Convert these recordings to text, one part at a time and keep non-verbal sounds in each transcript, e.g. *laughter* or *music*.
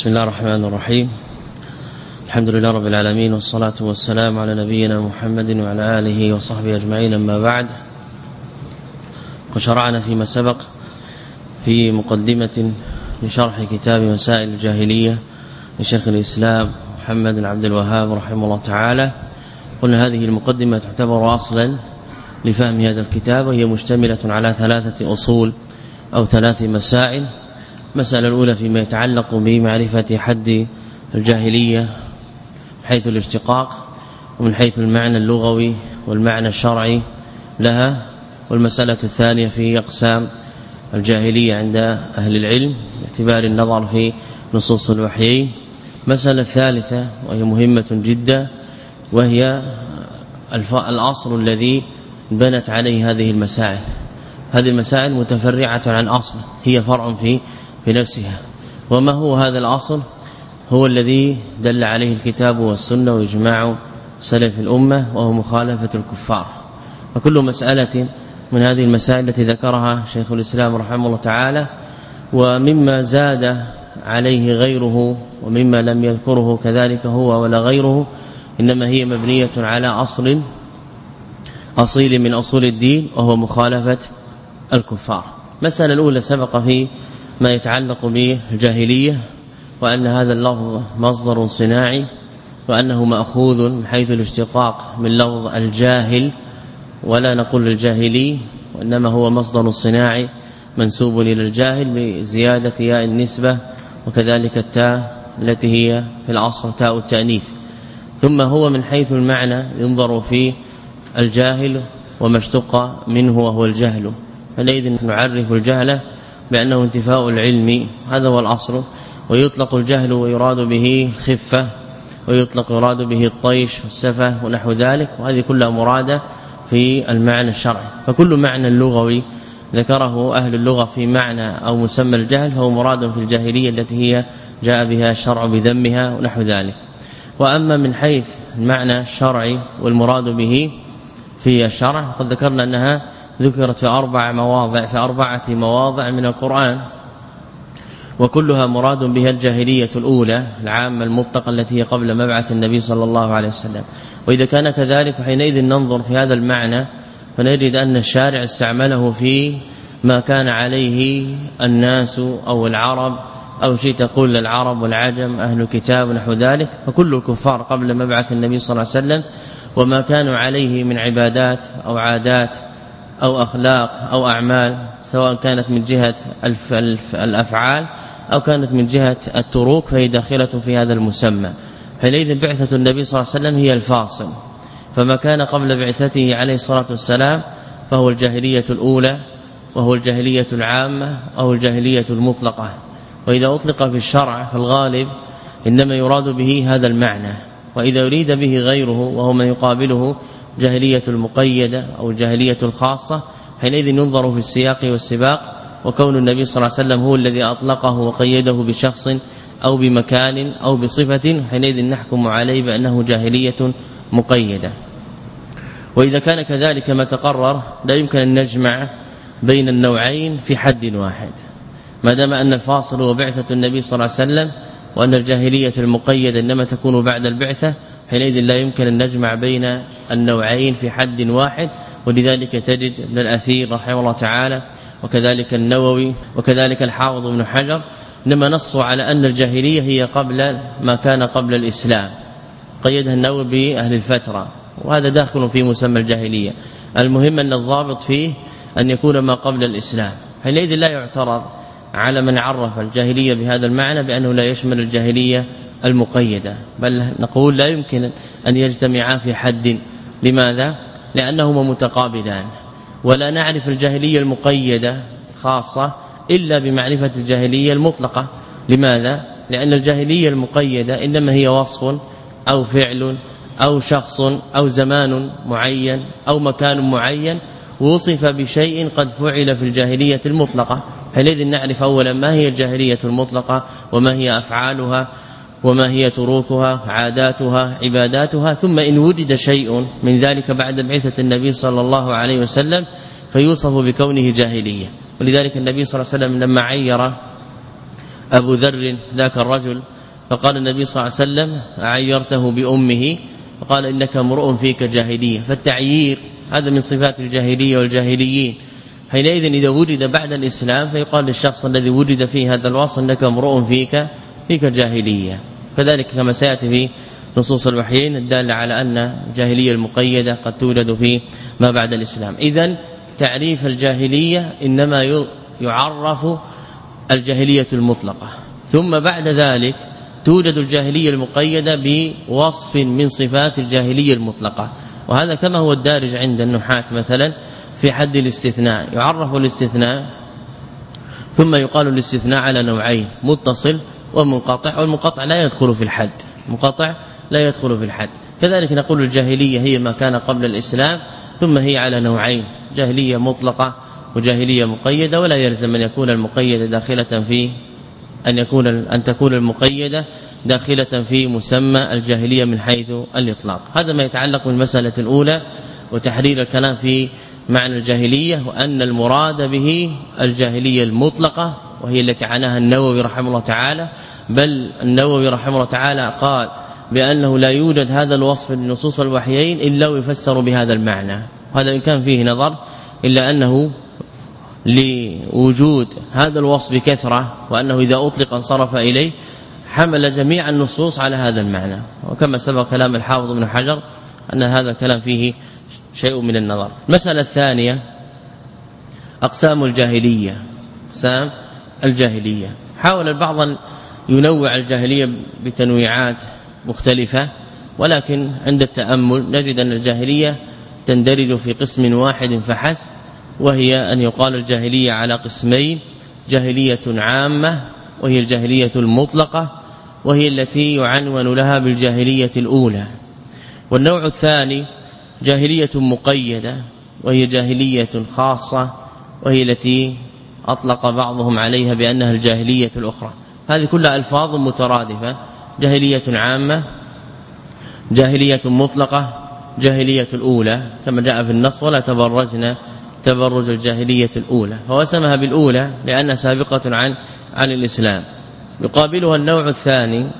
بسم الله الرحمن الرحيم. الحمد لله رب العالمين والصلاة والسلام على نبينا محمد وعلى آله وصحبه أجمعين. أما بعد وشرعنا فيما سبق في مقدمة لشرح كتاب مسائل الجاهلية لشيخ الإسلام محمد بن عبد الوهاب رحمه الله تعالى. قلنا هذه المقدمة تعتبر أصلا لفهم هذا الكتاب وهي مشتملة على ثلاثة أصول أو ثلاث مسائل. المسألة الأولى فيما يتعلق بمعرفة حد الجاهلية حيث الاشتقاق ومن حيث المعنى اللغوي والمعنى الشرعي لها والمسألة الثانية في أقسام الجاهلية عند أهل العلم باعتبار النظر في نصوص الوحيين مسألة الثالثة وهي مهمة جدا وهي الأصل الذي بنت عليه هذه المسائل. هذه المسائل متفرعة عن أصل هي فرع في بنفسها. وما هو هذا الأصل؟ هو الذي دل عليه الكتاب والسنة وإجماع سلف الأمة وهو مخالفة الكفار. وكل مسألة من هذه المسائل التي ذكرها شيخ الإسلام رحمه الله تعالى ومما زاد عليه غيره ومما لم يذكره كذلك هو ولا غيره إنما هي مبنية على أصل أصيل من أصول الدين وهو مخالفة الكفار. مسألة الأولى سبق في ما يتعلق بالجاهلية وأن هذا اللفظ مصدر صناعي وأنه مأخوذ من حيث الاشتقاق من لفظ الجاهل ولا نقول الجاهلي وإنما هو مصدر صناعي منسوب إلى الجاهل بزيادة ياء النسبة وكذلك التاء التي هي في العصر تاء التأنيث. ثم هو من حيث المعنى ينظر في الجاهل وما اشتق منه وهو الجهل. فلذا نعرف الجهل بأنه انتفاء العلم هذا هو الأصل. ويطلق الجهل ويراد به خفه ويطلق يراد به الطيش والسفة ونحو ذلك. وهذه كلها مرادة في المعنى الشرعي. فكل معنى لغوي ذكره أهل اللغة في معنى أو مسمى الجهل فهو مراد في الجاهلية التي هي جاء بها الشرع بذمها ونحو ذلك. وأما من حيث المعنى الشرعي والمراد به في الشرع قد ذكرنا أنها ذكرت في أربع مواضع في أربعة مواضع من القرآن وكلها مراد بها الجاهلية الأولى العامة المطلقة التي هي قبل مبعث النبي صلى الله عليه وسلم. وإذا كان كذلك حينئذ ننظر في هذا المعنى فنجد أن الشارع استعمله في ما كان عليه الناس أو العرب أو شيء تقول العرب والعجم أهل الكتاب ونحو ذلك فكل الكفار قبل مبعث النبي صلى الله عليه وسلم وما كانوا عليه من عبادات أو عادات أو أخلاق أو أعمال سواء كانت من جهة الأفعال أو كانت من جهة التروك فهي داخلة في هذا المسمى. حينئذ بعثة النبي صلى الله عليه وسلم هي الفاصل. فما كان قبل بعثته عليه الصلاة والسلام فهو الجاهلية الأولى وهو الجاهلية العامة أو الجاهلية المطلقة. وإذا أطلق في الشرع فالغالب إنما يراد به هذا المعنى. وإذا يريد به غيره وهو من يقابله جاهلية المقيدة أو الجاهلية الخاصة حينئذ ينظر في السياق والسباق وكون النبي صلى الله عليه وسلم هو الذي أطلقه وقيده بشخص أو بمكان أو بصفة حينئذ نحكم عليه بأنه جاهلية مقيدة. وإذا كان كذلك ما تقرر لا يمكن أن نجمع بين النوعين في حد واحد. ما دام أن الفاصل هو بعثة النبي صلى الله عليه وسلم وأن الجاهلية المقيدة إنما تكون بعد البعثة حينئذ لا يمكن أن نجمع بين النوعين في حد واحد ولذلك تجد ابن الأثير رحمه الله تعالى وكذلك النووي وكذلك الحافظ ابن حجر إنما نصوا على أن الجاهلية هي قبل ما كان قبل الإسلام. قيدها النووي باهل الفترة وهذا داخل في مسمى الجاهلية. المهم أن الضابط فيه أن يكون ما قبل الإسلام. حينئذ لا يعترض على من عرف الجاهلية بهذا المعنى بأنه لا يشمل الجاهلية المقيدة. بل نقول لا يمكن أن يجتمعا في حد. لماذا؟ لأنهما متقابلان. ولا نعرف الجاهلية المقيدة خاصة إلا بمعرفة الجاهلية المطلقة. لماذا؟ لأن الجاهلية المقيدة إنما هي وصف أو فعل أو شخص أو زمان معين أو مكان معين وصف بشيء قد فعل في الجاهلية المطلقة. حينئذ نعرف اولا ما هي الجاهلية المطلقة وما هي أفعالها وما هي تروكها عاداتها عباداتها ثم إن وجد شيء من ذلك بعد بعثة النبي صلى الله عليه وسلم فيوصف بكونه جاهلية. ولذلك النبي صلى الله عليه وسلم لما عير أبو ذر ذاك الرجل فقال النبي صلى الله عليه وسلم عيرته بأمه فقال إنك امرؤ فيك جاهلية. فالتعيير هذا من صفات الجاهلية والجاهليين. حينئذ إذا وجد بعد الإسلام فيقال للشخص الذي وجد فيه هذا الوصف إنك امرؤ فيك فيك جاهلية. كذلك كما سيأتي في نصوص الوحيين الدالة على أن الجاهلية المقيدة قد توجد في ما بعد الإسلام. اذا تعريف الجاهلية إنما يعرف الجاهلية المطلقة. ثم بعد ذلك توجد الجاهلية المقيدة بوصف من صفات الجاهلية المطلقة. وهذا كما هو الدارج عند النحاة مثلا في حد الاستثناء. يعرف الاستثناء ثم يقال الاستثناء على نوعين. متصل ومنقطع والمنقطع لا يدخل في الحد. منقطع لا يدخل في الحد. كذلك نقول الجاهلية هي ما كان قبل الإسلام ثم هي على نوعين جاهلية مطلقة وجاهلية مقيدة ولا يلزم أن يكون المقيد داخلة في أن يكون أن تكون المقيدة داخلة في مسمى الجاهلية من حيث الإطلاق. هذا ما يتعلق بالمسألة الأولى وتحرير الكلام في معنى الجاهلية وأن المراد به الجاهلية المطلقة وهي التي عناها النووي رحمه الله تعالى بل النووي رحمه الله تعالى قال بأنه لا يوجد هذا الوصف لنصوص الوحيين إلا ويفسر بهذا المعنى. وهذا إن كان فيه نظر إلا أنه لوجود هذا الوصف بكثرة وأنه إذا أطلق انصرف إليه حمل جميع النصوص على هذا المعنى. وكما سبق كلام الحافظ ابن حجر أن هذا الكلام فيه شيء من النظر. المسألة الثانية أقسام الجاهلية. أقسام الجاهلية. حاول البعض أن ينوع الجاهلية بتنويعات مختلفة ولكن عند التأمل نجد أن الجاهلية تندرج في قسم واحد فحسب وهي أن يقال الجاهلية على قسمين جاهلية عامة وهي الجاهلية المطلقة وهي التي يعنون لها بالجاهلية الأولى. والنوع الثاني جاهلية مقيدة وهي جاهلية خاصة وهي التي أطلق بعضهم عليها بأنها الجاهلية الأخرى. هذه كلها ألفاظ مترادفة. جاهلية عامة جاهلية مطلقة جاهلية الأولى. كما جاء في النص ولا تبرجنا تبرج الجاهلية الأولى. هو سمها بالأولى لأنها سابقة عن عن الإسلام. يقابلها النوع الثاني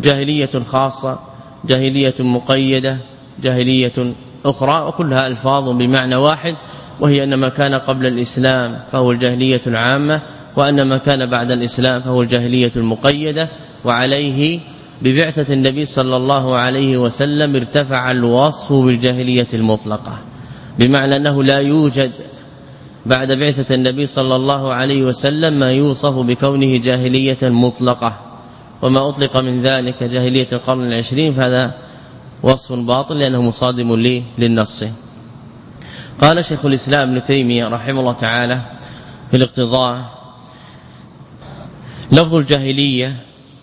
جاهلية خاصة جاهلية مقيدة جاهلية أخرى وكلها ألفاظ بمعنى واحد وهي أن ما كان قبل الإسلام فهو الجاهلية العامة وأن ما كان بعد الإسلام فهو الجاهلية المقيدة وعليه ببعثة النبي صلى الله عليه وسلم ارتفع الوصف بالجاهلية المطلقة. بمعنى أنه لا يوجد بعد بعثة النبي صلى الله عليه وسلم ما يوصف بكونه جاهلية مطلقة. وما أطلق من ذلك جاهلية القرن العشرين فهذا وصف باطل لأنه مصادم للنص. قال شيخ الإسلام ابن تيمية رحمه الله تعالى في الاقتضاء لفظ الجاهلية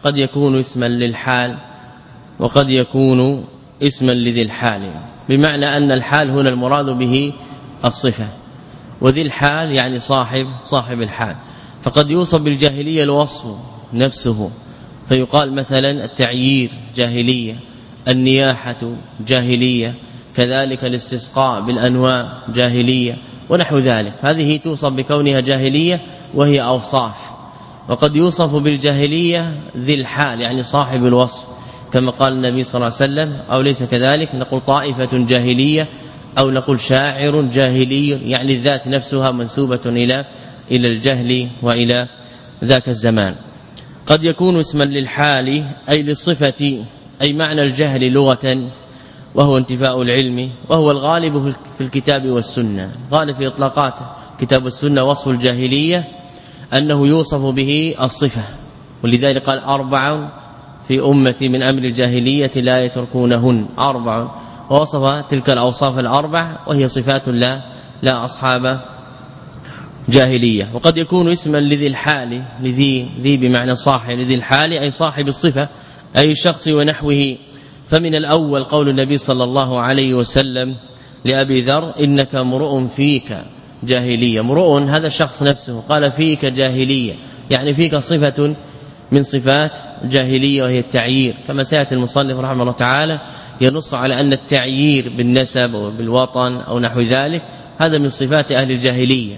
قد يكون اسما للحال وقد يكون اسما لذي الحال بمعنى أن الحال هنا المراد به الصفة وذي الحال يعني صاحب صاحب الحال فقد يوصف بالجاهلية الوصف نفسه فيقال مثلا التعيير جاهلية النياحة جاهلية كذلك الاستسقاء بالأنواع جاهلية ونحو ذلك. هذه توصف بكونها جاهلية وهي أوصاف. وقد يوصف بالجاهلية ذي الحال يعني صاحب الوصف. كما قال النبي صلى الله عليه وسلم أو ليس كذلك؟ نقول طائفة جاهلية أو نقول شاعر جاهلي يعني الذات نفسها منسوبة إلى إلى الجهل وإلى ذاك الزمان. قد يكون اسما للحال أي للصفة أي معنى الجهل لغة وهو انتفاء العلم وهو الغالب في الكتاب والسنة. غالب في إطلاقات كتاب السنة وصف الجاهلية أنه يوصف به الصفة. ولذلك قال أربع في أمتي من أمر الجاهلية لا يتركونهن. أربع. ووصف تلك الأوصاف الأربع وهي صفات لا لا أصحاب جاهلية. وقد يكون اسما لذي الحال لذي ذي بمعنى صاحب لذي الحال أي صاحب الصفة أي الشخص ونحوه. فمن الأول قول النبي صلى الله عليه وسلم لأبي ذر إنك امرؤ فيك جاهلية. امرؤ هذا الشخص نفسه قال فيك جاهلية. يعني فيك صفة من صفات الجاهليه وهي التعيير. كما سيأتي المصنف رحمه الله تعالى ينص على أن التعيير بالنسب أو بالوطن أو نحو ذلك هذا من صفات أهل الجاهلية.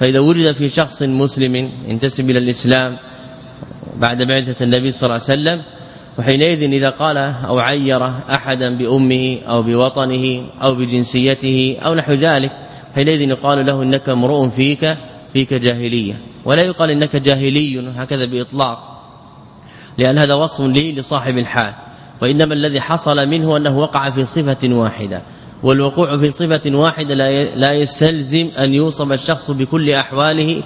فإذا وجد في شخص مسلم ينتسب إلى الإسلام بعد بعثة النبي صلى الله عليه وسلم وحينئذ إذا قال أو عير أحدا بأمه أو بوطنه أو بجنسيته أو نحو ذلك حينئذ يقال له إنك امرؤ فيك فيك جاهلية. ولا يقال إنك جاهلي هكذا بإطلاق لأن هذا وصف لي لصاحب الحال. وإنما الذي حصل منه أنه وقع في صفة واحدة. والوقوع في صفة واحدة لا يستلزم أن يوصف الشخص بكل أحواله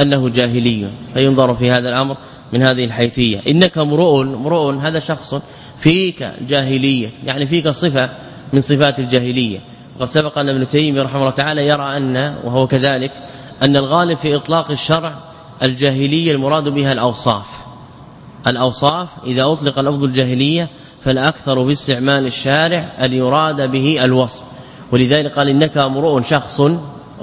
أنه جاهلي. فينظر في هذا الأمر من هذه الحيثية. إنك امرؤ امرؤ هذا شخص فيك جاهلية يعني فيك صفة من صفات الجاهلية. وقد سبق أن ابن تيمية رحمه الله تعالى يرى أن وهو كذلك أن الغالب في إطلاق الشرع الجاهلية المراد بها الأوصاف. الأوصاف إذا أطلق لفظ الجاهلية فالأكثر في استعمال الشارع أن يراد به الوصف. ولذلك قال إنك امرؤ شخص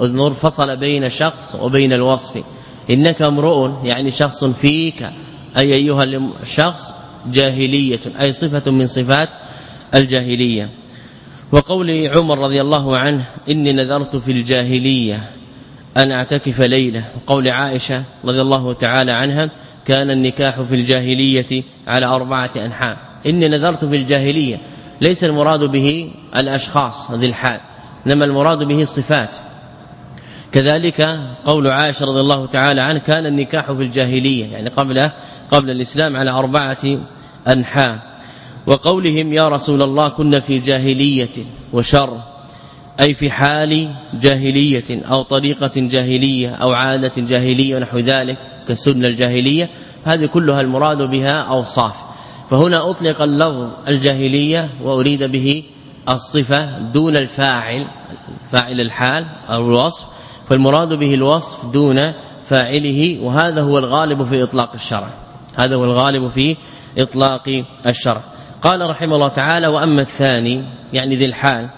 انظر فصل بين الشخص وبين الوصف. إنك امرؤ يعني شخص فيك أي أيها الشخص جاهلية أي صفة من صفات الجاهلية. وقول عمر رضي الله عنه إني نذرت في الجاهلية أن أعتكف ليلة. وقول عائشة رضي الله تعالى عنها كان النكاح في الجاهلية على أربعة أنحاء. إني نذرت في الجاهلية. ليس المراد به الأشخاص ذي الحال إنما المراد به الصفات. كذلك قول عائشة رضي الله تعالى عنه كان النكاح في الجاهلية يعني قبل قبل الإسلام على أربعة أنحاء. وقولهم يا رسول الله كنا في جاهلية وشر أي في حال جاهلية أو طريقة جاهلية أو عادة جاهلية ونحو ذلك كالسنه الجاهلية هذه كلها المراد بها أوصاف. فهنا أطلق اللفظ الجاهلية وأريد به الصفة دون الفاعل فاعل الحال أو الوصف فالمراد به الوصف دون فاعله وهذا هو الغالب في إطلاق الشرع. هذا هو الغالب في إطلاق الشرع. قال رحمه الله تعالى وأما الثاني يعني ذي الحال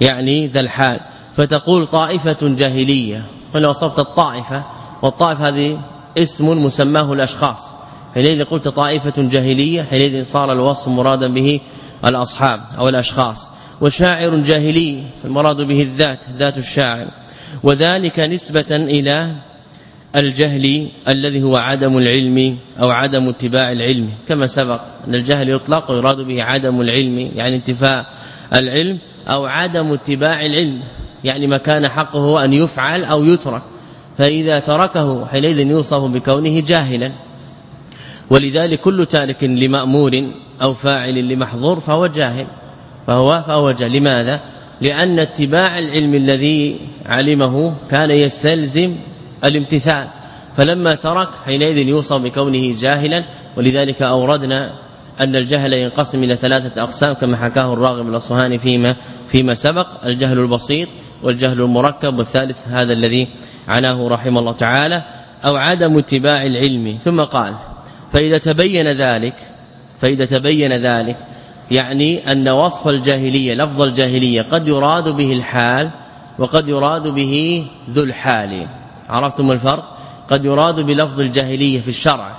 يعني ذا الحال فتقول طائفة جاهلية. هنا وصفت الطائفة والطائفة هذه اسم مسماه الأشخاص. حينئذ قلت طائفة جاهلية حينئذ صار الوصف مرادا به الأصحاب أو الأشخاص. وشاعر جاهلي المراد به الذات ذات الشاعر. وذلك نسبة إلى الجهل الذي هو عدم العلم أو عدم اتباع العلم. كما سبق أن الجهل يطلق ويراد به عدم العلم يعني انتفاء العلم أو عدم اتباع العلم يعني ما كان حقه أن يفعل أو يترك. فإذا تركه حينئذ يوصف بكونه جاهلا. ولذلك كل تارك لمأمور أو فاعل لمحظور فهو جاهل. فهو فهو جاهل. لماذا؟ لأن اتباع العلم الذي علمه كان يستلزم الامتثال فلما ترك حينئذ يوصف بكونه جاهلا ولذلك أوردنا أن الجهل ينقسم إلى ثلاثة أقسام كما حكاه الراغب الأصفهاني فيما فيما سبق الجهل البسيط والجهل المركب والثالث هذا الذي عناه رحمه الله تعالى أو عدم اتباع العلم. ثم قال فإذا تبين ذلك فإذا تبين ذلك يعني أن وصف الجاهلية لفظ الجاهلية قد يراد به الحال وقد يراد به ذو الحال. عرفتم الفرق؟ قد يراد بلفظ الجاهلية في الشرع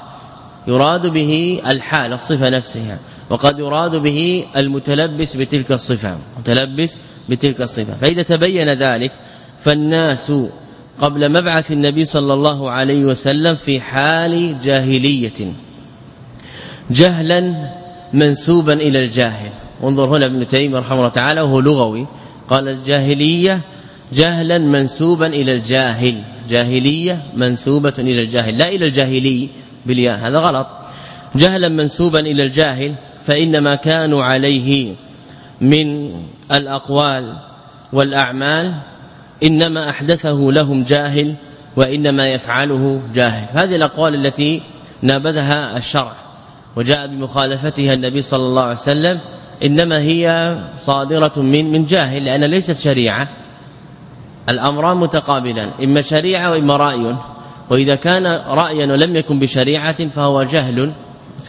يراد به الحال الصفة نفسها وقد يراد به المتلبس بتلك الصفة متلبس بتلك الصفة. فإذا تبين ذلك فالناس قبل مبعث النبي صلى الله عليه وسلم في حال جاهلية. جهلا منسوبا إلى الجاهل. انظر هنا ابن تيمية رحمه الله تعالى وهو لغوي. قال الجاهلية جهلا منسوبا إلى الجاهل. جاهلية منسوبة إلى الجاهل لا إلى الجاهلي بالياء هذا غلط. جهلا منسوبا إلى الجاهل فإنما كانوا عليه من الأقوال والأعمال إنما أحدثه لهم جاهل وإنما يفعله جاهل. هذه الأقوال التي نابذها الشرع. وجاء بمخالفتها النبي صلى الله عليه وسلم إنما هي صادرة من من جاهل لأن ليست شريعة. الأمران متقابلان إما شريعة وإما رأي. وإذا كان رأيا ولم يكن بشريعة فهو جهل.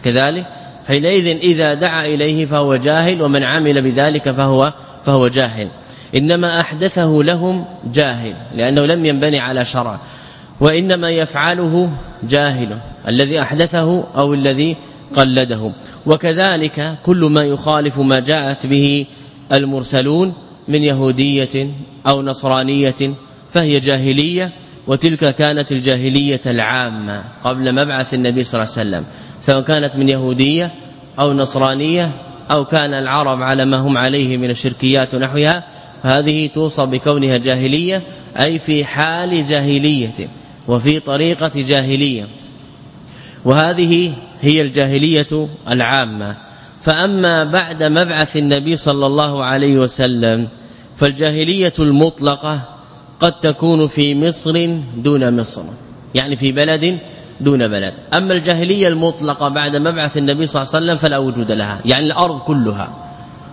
كذلك حينئذ إذا دعا إليه فهو جاهل ومن عمل بذلك فهو فهو جاهل. إنما أحدثه لهم جاهل لأنه لم ينبني على شرع. وإنما يفعله جاهل الذي أحدثه أو الذي قلده وكذلك كل ما يخالف ما جاءت به المرسلون من يهودية أو نصرانية فهي جاهلية وتلك كانت الجاهلية العامة قبل مبعث النبي صلى الله عليه وسلم سواء كانت من يهودية أو نصرانية أو كان العرب على ما هم عليه من الشركيات ونحوها. هذه توصف بكونها جاهلية أي في حال جاهلية وفي طريقة جاهلية. وهذه هي الجاهلية العامة. فأما بعد مبعث النبي صلى الله عليه وسلم فالجاهلية المطلقة قد تكون في مصر دون مصر يعني في بلد دون بلد. أما الجاهلية المطلقة بعد مبعث النبي صلى الله عليه وسلم فلا وجود لها يعني الأرض كلها.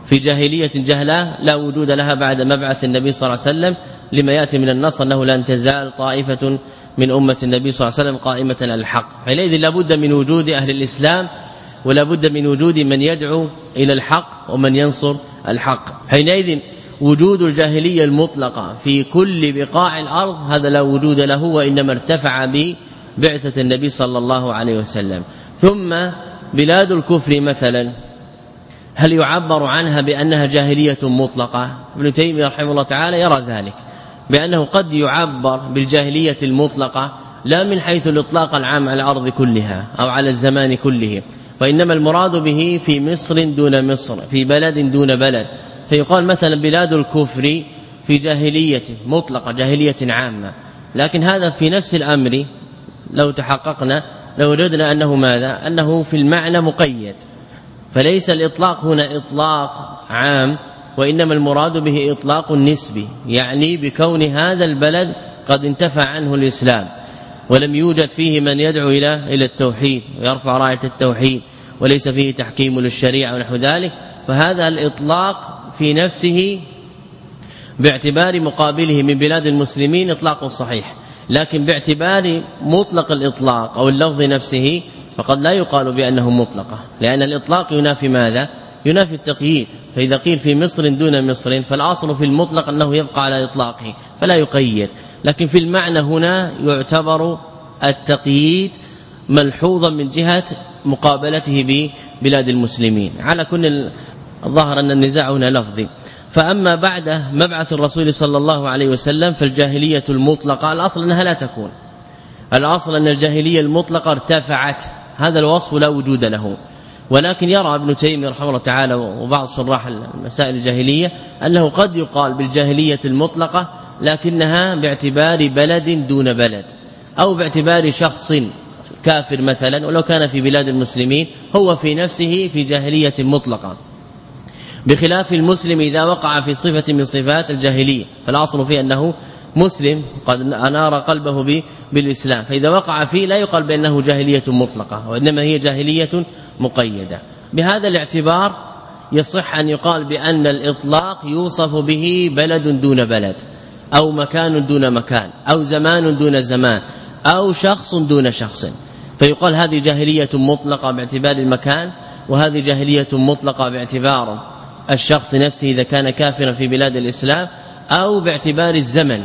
في جاهلية جهلاء لا وجود لها بعد مبعث النبي صلى الله عليه وسلم لما يأتي من النص أنه لن تزال طائفة من أمة النبي صلى الله عليه وسلم قائمة على الحق. حينئذ لابد من وجود أهل الإسلام ولا بد من وجود من يدعو إلى الحق ومن ينصر الحق. حينئذ وجود الجاهلية المطلقة في كل بقاع الأرض هذا لا وجود له وإنما ارتفع ببعثة النبي صلى الله عليه وسلم. ثم بلاد الكفر مثلا هل يعبر عنها بأنها جاهلية مطلقة؟ ابن تيمية رحمه الله تعالى يرى ذلك. بأنه قد يعبر بالجاهلية المطلقة لا من حيث الإطلاق العام على الأرض كلها أو على الزمان كله وإنما المراد به في مصر دون مصر في بلد دون بلد. فيقال مثلا بلاد الكفر في جاهلية مطلقة جاهلية عامة. لكن هذا في نفس الأمر لو تحققنا لوجدنا أنه ماذا؟ أنه في المعنى مقيد. فليس الإطلاق هنا إطلاق عام وإنما المراد به إطلاق نسبي يعني بكون هذا البلد قد انتفع عنه الإسلام ولم يوجد فيه من يدعو إلى إلى التوحيد ويرفع راية التوحيد وليس فيه تحكيم للشريعة ونحو ذلك فهذا الإطلاق في نفسه باعتبار مقابله من بلاد المسلمين إطلاق صحيح لكن باعتبار مطلق الإطلاق أو اللفظ نفسه فقد لا يقال بأنه مطلقة لأن الإطلاق ينافي ماذا؟ ينافي التقييد فإذا قيل في مصر دون مصر فالأصل في المطلق أنه يبقى على إطلاقه فلا يقيد. لكن في المعنى هنا يعتبر التقييد ملحوظا من جهة مقابلته ببلاد المسلمين. على كل الظاهر أن النزاع هنا لفظي. فأما بعد مبعث الرسول صلى الله عليه وسلم فالجاهلية المطلقة الأصل أنها لا تكون. الأصل أن الجاهلية المطلقة ارتفعت. هذا الوصف لا وجود له. ولكن يرى ابن تيمية رحمه الله تعالى وبعض شراح المسائل الجاهلية أنه قد يقال بالجاهلية المطلقة لكنها باعتبار بلد دون بلد أو باعتبار شخص كافر مثلا ولو كان في بلاد المسلمين هو في نفسه في جاهلية مطلقة. بخلاف المسلم إذا وقع في صفة من صفات الجاهلية فالأصل فيه أنه مسلم قد أنار قلبه بالإسلام فإذا وقع فيه لا يقال بأنه جاهلية مطلقة وإنما هي جاهلية مقيدة. بهذا الاعتبار يصح أن يقال بأن الإطلاق يوصف به بلد دون بلد أو مكان دون مكان أو زمان دون زمان أو شخص دون شخص. فيقال هذه جاهلية مطلقة باعتبار المكان وهذه جاهلية مطلقة باعتبار الشخص نفسه إذا كان كافرا في بلاد الإسلام أو باعتبار الزمن.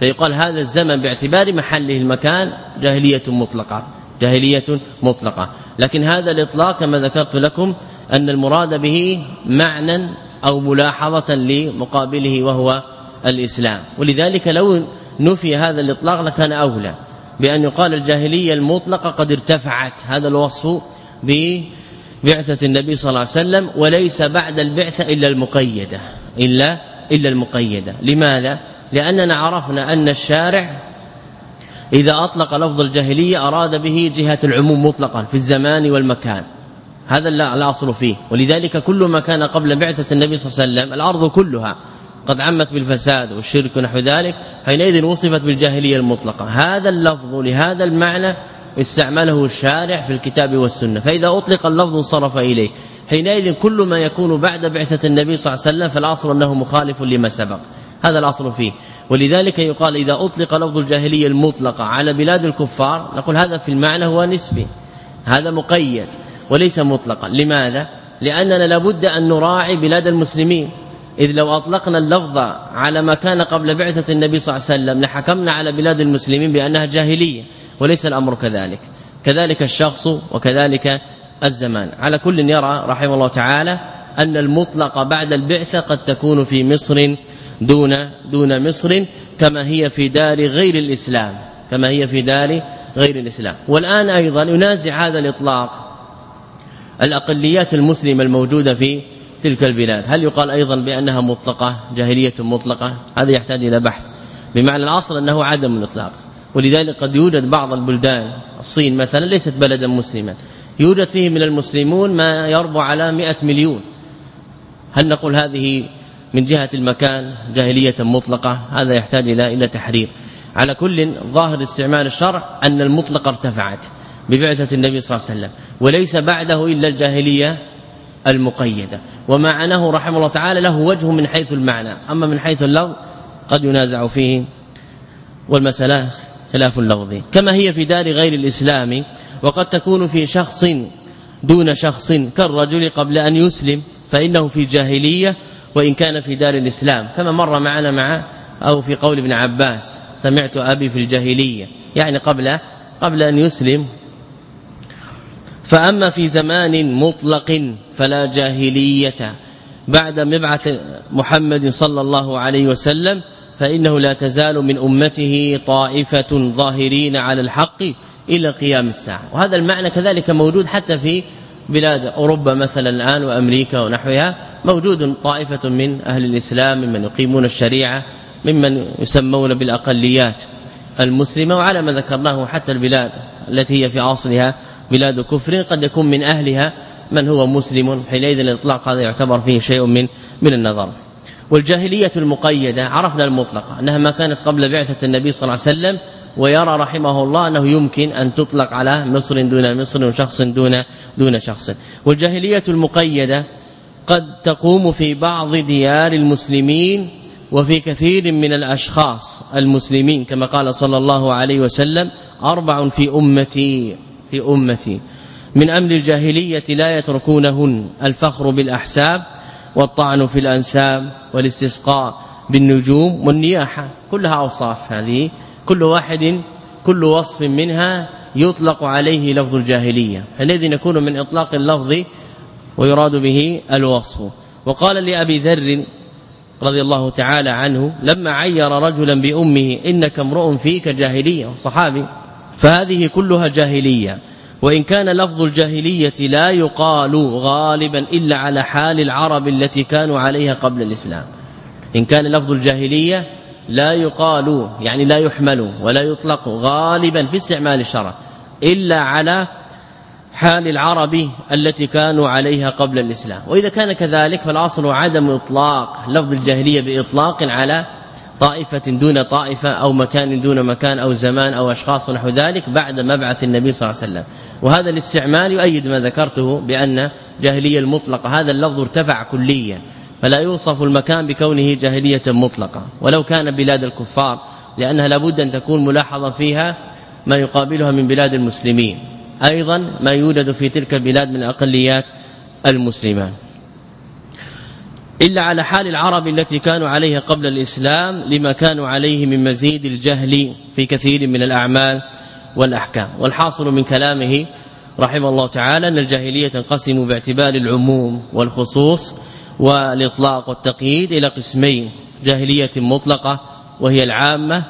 فيقال هذا الزمن باعتبار محله المكان جاهلية مطلقة. جاهلية مطلقة. لكن هذا الإطلاق كما ذكرت لكم أن المراد به معنى أو ملاحظة لمقابله وهو الإسلام. ولذلك لو نفي هذا الإطلاق لكان أولى بأن يقال الجاهلية المطلقة قد ارتفعت. هذا الوصف ببعثه النبي صلى الله عليه وسلم وليس بعد البعثة إلا المقيدة. إلا إلا المقيدة. لماذا؟ لأننا عرفنا أن الشارع إذا أطلق لفظ الجاهلية أراد به جهة العموم مطلقا في الزمان والمكان. هذا الاصل فيه. ولذلك كل ما كان قبل بعثة النبي صلى الله عليه وسلم الأرض كلها قد عمت بالفساد والشرك ونحو ذلك حينئذ وصفت بالجاهلية المطلقة. هذا اللفظ لهذا المعنى استعمله الشارع في الكتاب والسنة. فإذا أطلق اللفظ انصرف إليه. حينئذ كل ما يكون بعد بعثة النبي صلى الله عليه وسلم فالأصل أنه مخالف لما سبق. هذا الأصل فيه. ولذلك يقال إذا أطلق لفظ الجاهلية المطلقة على بلاد الكفار نقول هذا في المعنى هو نسبي هذا مقيد وليس مطلقا. لماذا؟ لأننا لابد أن نراعي بلاد المسلمين. إذ لو أطلقنا اللفظ على ما كان قبل بعثة النبي صلى الله عليه وسلم لحكمنا على بلاد المسلمين بأنها جاهلية وليس الأمر كذلك. كذلك الشخص وكذلك الزمان. على كل يرى رحمه الله تعالى أن المطلق بعد البعثة قد تكون في مصر دون دون مصر كما هي في دار غير الإسلام كما هي في دار غير الإسلام. والآن أيضا ينازع هذا الإطلاق الأقليات المسلمة الموجودة في تلك البلاد. هل يقال أيضا بأنها مطلقة جاهلية مطلقة؟ هذا يحتاج إلى بحث. بمعنى الأصل أنه عدم الإطلاق. ولذلك قد يوجد بعض البلدان الصين مثلا ليست بلدا مسلما. يوجد فيه من المسلمون ما يربو على 100 مليون. هل نقول هذه من جهة المكان جاهلية مطلقة هذا يحتاج إلى إلى تحرير. على كل ظاهر استعمال الشرع أن المطلق ارتفعت ببعثة النبي صلى الله عليه وسلم وليس بعده إلا الجاهلية المقيدة. ومعناه رحمه الله تعالى له وجه من حيث المعنى. أما من حيث اللفظ قد ينازع فيه والمسألة خلاف اللفظ. كما هي في دار غير الإسلام وقد تكون في شخص دون شخص كالرجل قبل أن يسلم فإنه في جاهلية وإن كان في دار الإسلام كما مر معنا مع أو في قول ابن عباس سمعت أبي في الجاهلية يعني قبل قبل أن يسلم. فأما في زمان مطلق فلا جاهلية. بعد مبعث محمد صلى الله عليه وسلم فإنه لا تزال من أمته طائفة ظاهرين على الحق إلى قيام الساعة. وهذا المعنى كذلك موجود حتى في بلاد أوروبا مثلا الآن وأمريكا ونحوها. موجود طائفة من أهل الإسلام ممن يقيمون الشريعة ممن يسمون بالأقليات المسلمة وعلى ما ذكرناه حتى البلاد التي هي في أصلها بلاد كفر قد يكون من أهلها من هو مسلم حينئذ الإطلاق هذا يعتبر فيه شيء من من النظر. والجاهلية المقيدة عرفنا المطلقه أنها ما كانت قبل بعثة النبي صلى الله عليه وسلم ويرى رحمه الله أنه يمكن أن تطلق على مصر دون مصر وشخص دون دون شخص. والجاهلية المقيدة قد تقوم في بعض ديار المسلمين وفي كثير من الأشخاص المسلمين كما قال صلى الله عليه وسلم أربع في أمتي في أمتي. من أمر الجاهلية لا يتركونهن الفخر بالأحساب والطعن في الأنساب والاستسقاء بالنجوم والنياحة كلها أوصاف هذه. كل واحد كل وصف منها يطلق عليه لفظ الجاهلية. الذي يكون من إطلاق اللفظ ويراد به الوصف. وقال لأبي ذر رضي الله تعالى عنه لما عير رجلا بأمه إنك امرؤ فيك جاهلية صحابي فهذه كلها جاهلية. وإن كان لفظ الجاهلية لا يقال غالبا إلا على حال العرب التي كانوا عليها قبل الإسلام. إن كان لفظ الجاهلية لا يقال يعني لا يحمل ولا يطلق غالبا في استعمال الشرع إلا على حال العرب التي كانوا عليها قبل الإسلام. وإذا كان كذلك فالاصل عدم إطلاق لفظ الجاهلية بإطلاق على طائفة دون طائفة أو مكان دون مكان أو زمان أو أشخاص نحو ذلك بعد مبعث النبي صلى الله عليه وسلم. وهذا الاستعمال يؤيد ما ذكرته بأن جاهلية المطلقة هذا اللفظ ارتفع كليا. فلا يوصف المكان بكونه جاهلية مطلقة. ولو كان بلاد الكفار لأنها لابد أن تكون ملاحظا فيها ما يقابلها من بلاد المسلمين. أيضا ما يوجد في تلك البلاد من أقليات المسلمين. إلا على حال العرب التي كانوا عليها قبل الإسلام لما كانوا عليه من مزيد الجهل في كثير من الأعمال والأحكام. والحاصل من كلامه رحمه الله تعالى أن الجاهلية تنقسم باعتبار العموم والخصوص والإطلاق والتقييد إلى قسمين جاهلية مطلقة وهي العامة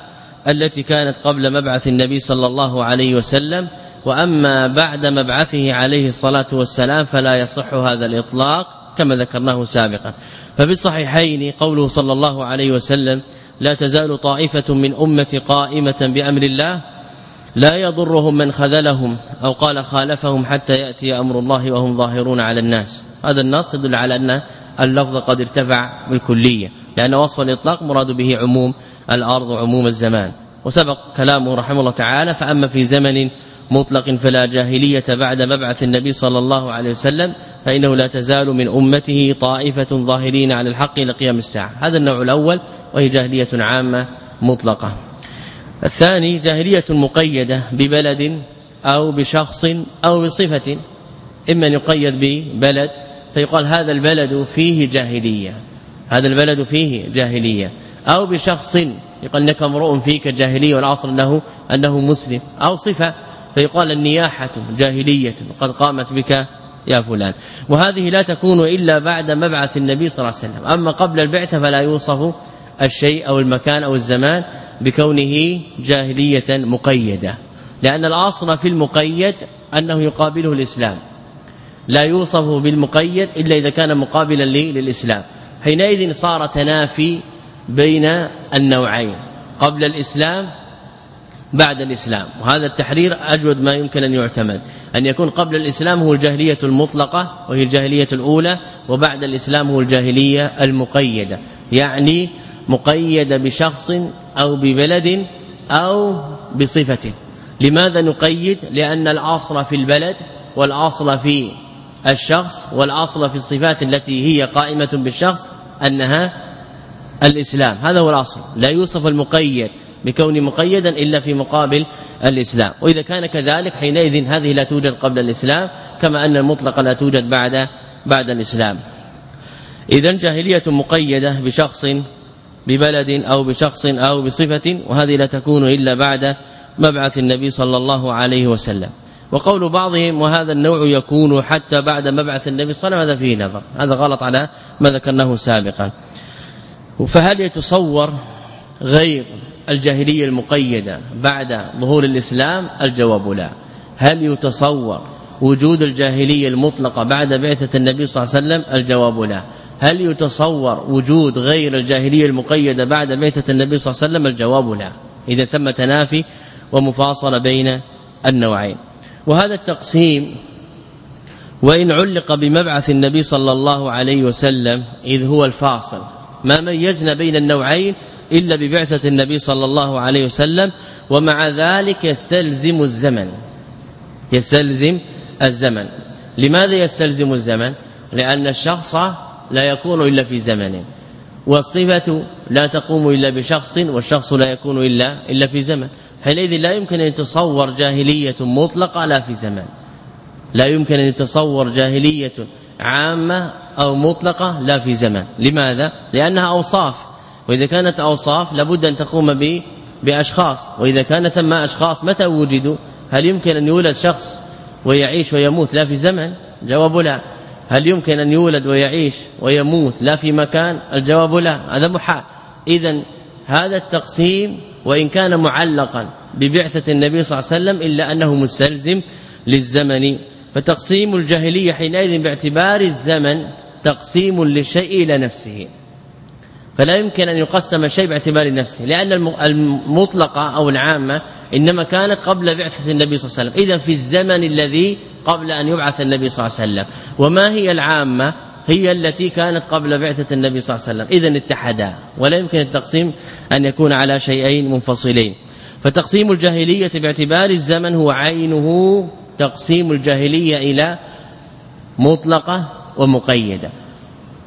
التي كانت قبل مبعث النبي صلى الله عليه وسلم وأما بعد مبعثه عليه الصلاة والسلام فلا يصح هذا الإطلاق كما ذكرناه سابقا. ففي الصحيحين قوله صلى الله عليه وسلم لا تزال طائفة من أمة قائمة بأمر الله لا يضرهم من خذلهم أو قال خالفهم حتى يأتي أمر الله وهم ظاهرون على الناس. هذا النص يدل على أن اللفظ قد ارتفع بالكلية لأن وصف الإطلاق مراد به عموم الأرض وعموم الزمان. وسبق كلامه رحمه الله تعالى فأما في زمن مطلق فلا جاهلية بعد مبعث النبي صلى الله عليه وسلم فإنه لا تزال من أمته طائفة ظاهرين على الحق لقيام الساعة. هذا النوع الأول وهي جاهلية عامة مطلقة. الثاني جاهلية مقيدة ببلد أو بشخص أو بصفة إما يقيد ببلد فيقال هذا البلد فيه جاهلية. هذا البلد فيه جاهلية. أو بشخص يقال انك امرؤ فيك جاهلية والاصل انه أنه مسلم. أو صفة فيقال النياحة جاهلية قد قامت بك يا فلان. وهذه لا تكون إلا بعد مبعث النبي صلى الله عليه وسلم. أما قبل البعثة فلا يوصف الشيء أو المكان أو الزمان بكونه جاهلية مقيدة لأن الأصل في المقيد أنه يقابله الإسلام. لا يوصف بالمقيد إلا إذا كان مقابلا للإسلام. حينئذ صار تنافي بين النوعين. قبل الإسلام بعد الإسلام. وهذا التحرير أجود ما يمكن أن يعتمد. أن يكون قبل الإسلام هو الجاهلية المطلقة وهي الجاهلية الأولى وبعد الإسلام هو الجاهلية المقيدة. يعني مقيدة بشخص أو ببلد أو بصفة. لماذا نقيد؟ لأن الأصل في البلد والأصل في الشخص والأصل في الصفات التي هي قائمة بالشخص أنها الإسلام. هذا هو الأصل. لا يوصف المقيد. بكون مقيدا إلا في مقابل الإسلام. وإذا كان كذلك حينئذ هذه لا توجد قبل الإسلام كما أن المطلق لا توجد بعد بعد الإسلام. إذا جاهلية مقيدة بشخص ببلد أو بشخص أو بصفة وهذه لا تكون إلا بعد مبعث النبي صلى الله عليه وسلم. وقول بعضهم وهذا النوع يكون حتى بعد مبعث النبي صلى الله عليه وسلم هذا فيه نظر. هذا غلط على ما ذكرناه سابقا. فهل يتصور غير الجاهلية المقيدة بعد ظهور الإسلام؟ الجواب لا. هل يتصور وجود الجاهلية المطلقة بعد بعثة النبي صلى الله عليه وسلم؟ الجواب لا. هل يتصور وجود غير الجاهلية المقيدة بعد بعثة النبي صلى الله عليه وسلم؟ الجواب لا. إذا ثم تنافي ومفاصلة بين النوعين. وهذا التقسيم وإن علق بمبعث النبي صلى الله عليه وسلم إذ هو الفاصل. ما ميزنا بين النوعين؟ إلا ببعثة النبي صلى الله عليه وسلم ومع ذلك يستلزم الزمن. يستلزم الزمن. لماذا يستلزم الزمن؟ لأن الشخص لا يكون إلا في زمن والصفة لا تقوم إلا بشخص والشخص لا يكون إلا إلا في زمن. حينئذ لا يمكن أن يتصور جاهلية مطلقة لا في زمان لا يمكن أن يتصور جاهلية عامة أو مطلقة لا في زمان لماذا؟ لأنها أوصاف. وإذا كانت أوصاف لابد أن تقوم ب بأشخاص. وإذا كان ثم أشخاص متى وجدوا؟ هل يمكن أن يولد شخص ويعيش ويموت لا في زمن؟ جواب لا. هل يمكن أن يولد ويعيش ويموت لا في مكان؟ الجواب لا. هذا محال. اذا هذا التقسيم وإن كان معلقا ببعثة النبي صلى الله عليه وسلم إلا أنه مستلزم للزمن. فتقسيم الجاهلية حينئذ باعتبار الزمن تقسيم للشيء إلى نفسه. فلا يمكن أن يقسم الشيء باعتبار نفسه لأن المطلقة أو العامة إنما كانت قبل بعثة النبي صلى الله عليه وسلم. إذا في الزمن الذي قبل أن يبعث النبي صلى الله عليه وسلم. وما هي العامة؟ هي التي كانت قبل بعثة النبي صلى الله عليه وسلم. اذا اتحدا. ولا يمكن التقسيم أن يكون على شيئين منفصلين. فتقسيم الجاهلية باعتبار الزمن هو عينه تقسيم الجاهلية إلى مطلقة ومقيدة.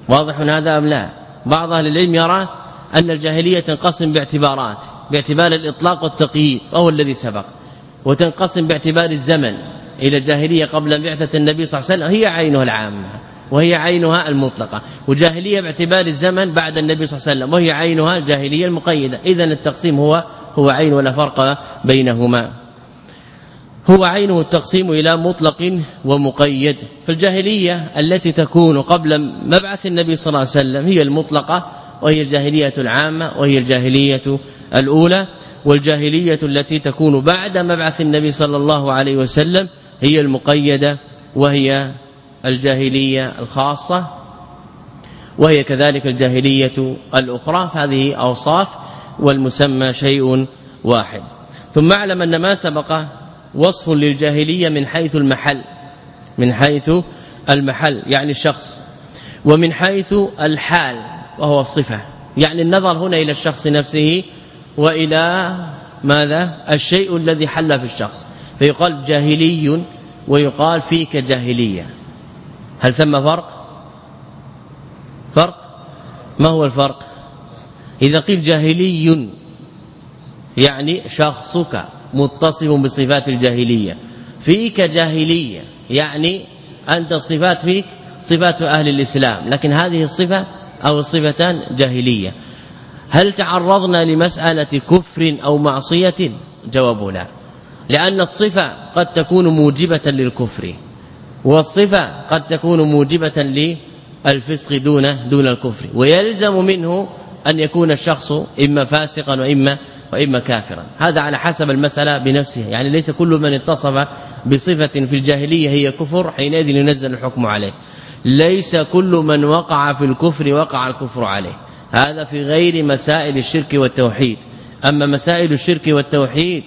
واضح هذا أم لا؟ بعض أهل العلم يرى أن الجاهلية تنقسم باعتبارات باعتبار الإطلاق والتقييد وهو الذي سبق وتنقسم باعتبار الزمن إلى الجاهلية قبل بعثة النبي صلى الله عليه وسلم هي عينها العامة وهي عينها المطلقة وجاهلية باعتبار الزمن بعد النبي صلى الله عليه وسلم وهي عينها الجاهلية المقيدة اذا التقسيم هو هو عين ولا فرق بينهما. هو عينه التقسيم إلى مطلق ومقيد. فالجاهلية التي تكون قبل مبعث النبي صلى الله عليه وسلم هي المطلقة وهي الجاهلية العامة وهي الجاهلية الأولى. والجاهلية التي تكون بعد مبعث النبي صلى الله عليه وسلم هي المقيدة وهي الجاهلية الخاصة وهي كذلك الجاهلية الأخرى. فهذه أوصاف والمسمى شيء واحد. ثم اعلم أن ما سبق وصف للجاهلية من حيث المحل من حيث المحل يعني الشخص ومن حيث الحال وهو الصفة. يعني النظر هنا إلى الشخص نفسه وإلى ماذا؟ الشيء الذي حل في الشخص. فيقال جاهلي ويقال فيك جاهلية. هل ثم فرق؟ فرق؟ ما هو الفرق؟ إذا قيل جاهلي يعني شخصك. متصف بصفات الجاهلية. فيك جاهلية يعني أنت الصفات فيك صفات أهل الإسلام لكن هذه الصفة أو الصفتان جاهلية. هل تعرضنا لمسألة كفر أو معصية؟ جواب لا لأن الصفة قد تكون موجبة للكفر والصفة قد تكون موجبة للفسق دون دون الكفر ويلزم منه أن يكون الشخص إما فاسقا وإما وإما كافرا. هذا على حسب المسألة بنفسها. يعني ليس كل من اتصف بصفة في الجاهلية هي كفر حينئذ ينزل الحكم عليه. ليس كل من وقع في الكفر وقع الكفر عليه. هذا في غير مسائل الشرك والتوحيد. أما مسائل الشرك والتوحيد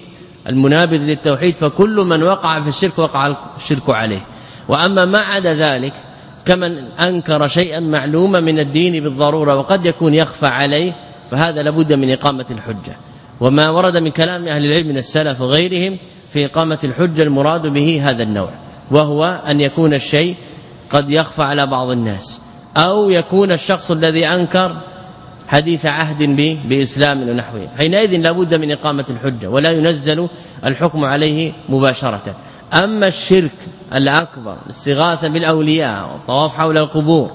المنابذ للتوحيد فكل من وقع في الشرك وقع الشرك عليه. وأما ما عدا ذلك كمن أنكر شيئا معلوما من الدين بالضرورة وقد يكون يخفى عليه فهذا لابد من إقامة الحجة. وما ورد من كلام أهل العلم من السلف وغيرهم في إقامة الحجة المراد به هذا النوع وهو أن يكون الشيء قد يخفى على بعض الناس أو يكون الشخص الذي أنكر حديث عهد بإسلام ونحوه. حينئذ لابد من إقامة الحجة ولا ينزل الحكم عليه مباشرة. أما الشرك الأكبر الاستغاثة بالأولياء والطواف حول القبور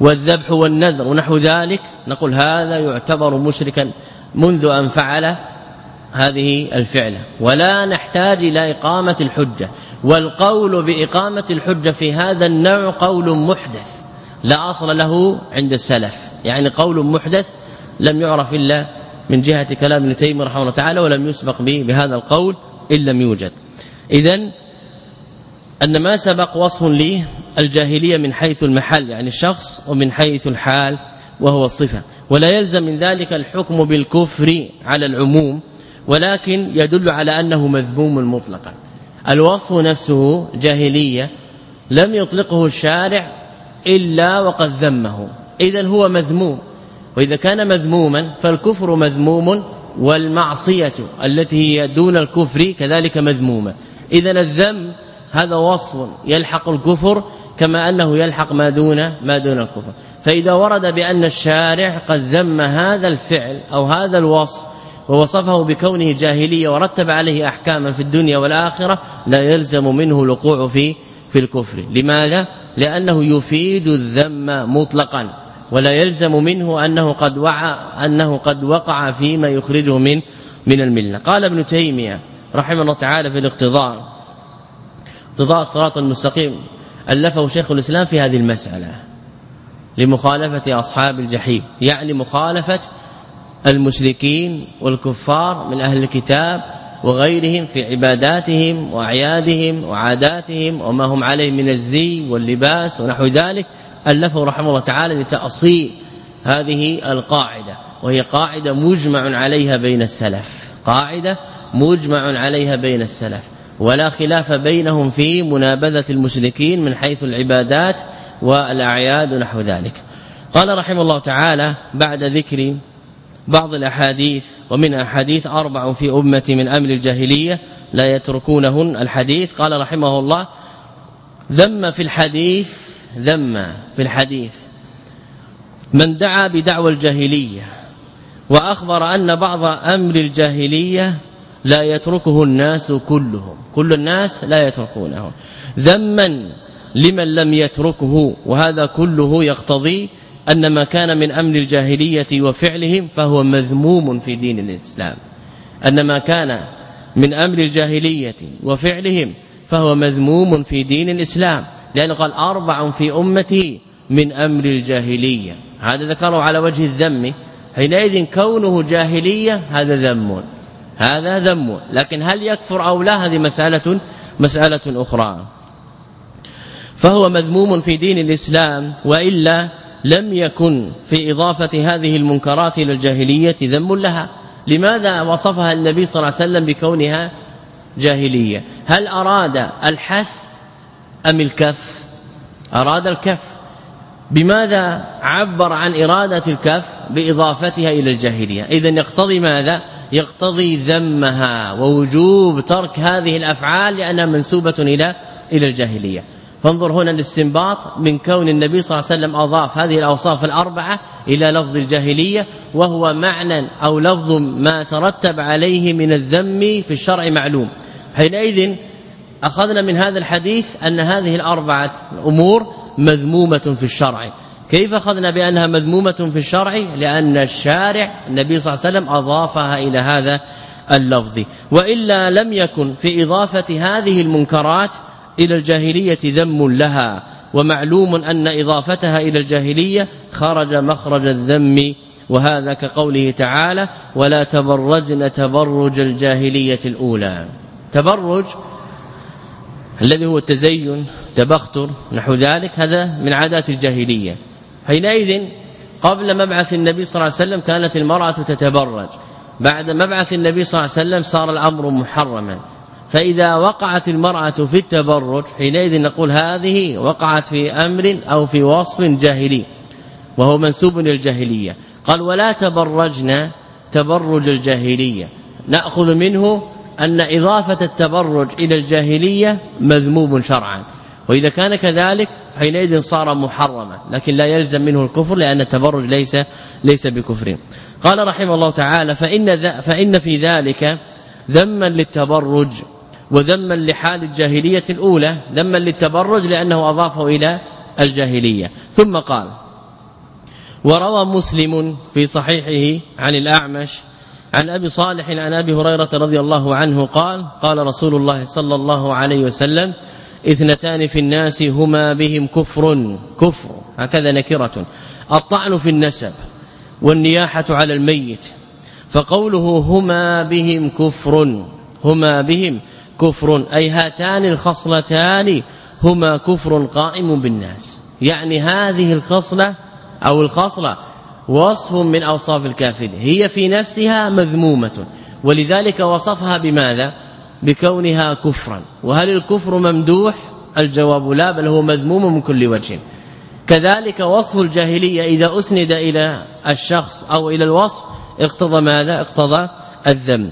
والذبح والنذر ونحو ذلك نقول هذا يعتبر مشركا منذ أن فعل هذه الفعلة. ولا نحتاج إلى إقامة الحجة. والقول بإقامة الحجة في هذا النوع قول محدث. لا أصل له عند السلف. يعني قول محدث لم يعرف إلا من جهة كلام ابن تيمية رحمه الله تعالى ولم يسبق به بهذا القول إن لم يوجد. اذا أن ما سبق وصف لي الجاهلية من حيث المحل يعني الشخص ومن حيث الحال وهو الصفة. ولا يلزم من ذلك الحكم بالكفر على العموم ولكن يدل على أنه مذموم مطلقا. الوصف نفسه جاهلية لم يطلقه الشارع إلا وقد ذمه. اذا هو مذموم. وإذا كان مذموما فالكفر مذموم والمعصية التي هي دون الكفر كذلك مذمومة. اذا الذم هذا وصف يلحق الكفر كما أنه يلحق ما دون ما دون الكفر. فإذا ورد بأن الشارع قد ذم هذا الفعل أو هذا الوصف ووصفه بكونه جاهلية ورتب عليه أحكاما في الدنيا والآخرة لا يلزم منه الوقوع في في الكفر. لماذا؟ لأنه يفيد الذم مطلقا ولا يلزم منه أنه قد وقع أنه قد وقع فيما يخرجه من من الملة. قال ابن تيمية رحمه الله تعالى في الاقتضاء اقتضاء الصراط المستقيم. ألفه شيخ الإسلام في هذه المسألة لمخالفة أصحاب الجحيم يعني مخالفة المشركين والكفار من أهل الكتاب وغيرهم في عباداتهم وأعيادهم وعاداتهم وما هم عليه من الزي واللباس ونحو ذلك. ألفه رحمه الله تعالى لتأصيل هذه القاعدة وهي قاعدة مجمع عليها بين السلف قاعدة مجمع عليها بين السلف. ولا خلاف بينهم في منابذة المشركين من حيث العبادات والأعياد ونحو ذلك. قال رحمه الله تعالى بعد ذكر بعض الأحاديث ومن أحاديث أربع في أمة من أمر الجاهلية لا يتركونهن الحديث. قال رحمه الله ذم في الحديث ذم في الحديث. من دعا بدعوى الجاهلية وأخبر أن بعض أمر الجاهلية لا يتركه الناس كلهم. كل الناس لا يتركونه ذما لمن لم يتركه وهذا كله يقتضي أن ما كان من أمر الجاهلية وفعلهم فهو مذموم في دين الإسلام. أن ما كان من أمر الجاهلية وفعلهم فهو مذموم في دين الإسلام. لأنه قال أربع في أمتي من أمر الجاهلية. هذا ذكره على وجه الذم. حينئذ كونه جاهلية هذا ذم. هذا ذم. لكن هل يكفر أو لا هذه مسألة مسألة أخرى. فهو مذموم في دين الإسلام وإلا لم يكن في إضافة هذه المنكرات إلى الجاهلية ذم لها. لماذا وصفها النبي صلى الله عليه وسلم بكونها جاهلية؟ هل أراد الحث أم الكف؟ أراد الكف. بماذا عبر عن إرادة الكف بإضافتها إلى الجاهلية؟ إذا يقتضي ماذا؟ يقتضي ذمها ووجوب ترك هذه الأفعال لأنها منسوبة إلى إلى الجاهلية. فانظر هنا الاستنباط من كون النبي صلى الله عليه وسلم أضاف هذه الأوصاف الأربعة إلى لفظ الجاهلية وهو معنى أو لفظ ما ترتب عليه من الذم في الشرع معلوم. حينئذ أخذنا من هذا الحديث أن هذه الأربعة أمور مذمومة في الشرع. كيف أخذنا بأنها مذمومة في الشرع؟ لأن الشارع النبي صلى الله عليه وسلم أضافها إلى هذا اللفظ. وإلا لم يكن في إضافة هذه المنكرات إلى الجاهلية ذم لها. ومعلوم أن إضافتها إلى الجاهلية خرج مخرج الذم. وهذا كقوله تعالى ولا تبرجن تبرج الجاهلية الأولى. تبرج الذي هو التزين تبختر نحو ذلك هذا من عادات الجاهلية. حينئذ قبل مبعث النبي صلى الله عليه وسلم كانت المرأة تتبرج. بعد مبعث النبي صلى الله عليه وسلم صار الأمر محرما. فإذا وقعت المرأة في التبرج حينئذ نقول هذه وقعت في أمر أو في وصف جاهلي وهو منسوب للجاهلية. قال ولا تبرجنا تبرج الجاهلية. نأخذ منه أن إضافة التبرج إلى الجاهلية مذموم شرعا. وإذا كان كذلك حينئذ صار محرما لكن لا يلزم منه الكفر لأن التبرج ليس ليس بكفر. قال رحمه الله تعالى فإن, فإن في ذلك ذما للتبرج وذما لحال الجاهلية الأولى ذما للتبرج لأنه أضافه إلى الجاهلية. ثم قال وروى مسلم في صحيحه عن الأعمش عن أبي صالح عن أبي هريرة رضي الله عنه قال قال رسول الله صلى الله عليه وسلم إثنتان في الناس هما بهم كفر كفر هكذا نكرة. الطعن في النسب والنياحة على الميت فقوله هما بهم كفر هما بهم كفر أي هاتان الخصلتان هما كفر قائم بالناس. يعني هذه الخصلة أو الخصلة وصف من أوصاف الكافر هي في نفسها مذمومة. ولذلك وصفها بماذا؟ بكونها كفرا. وهل الكفر ممدوح؟ الجواب لا بل هو مذموم من كل وجه. كذلك وصف الجاهلية إذا أسند إلى الشخص أو إلى الوصف اقتضى ماذا؟ اقتضى الذم.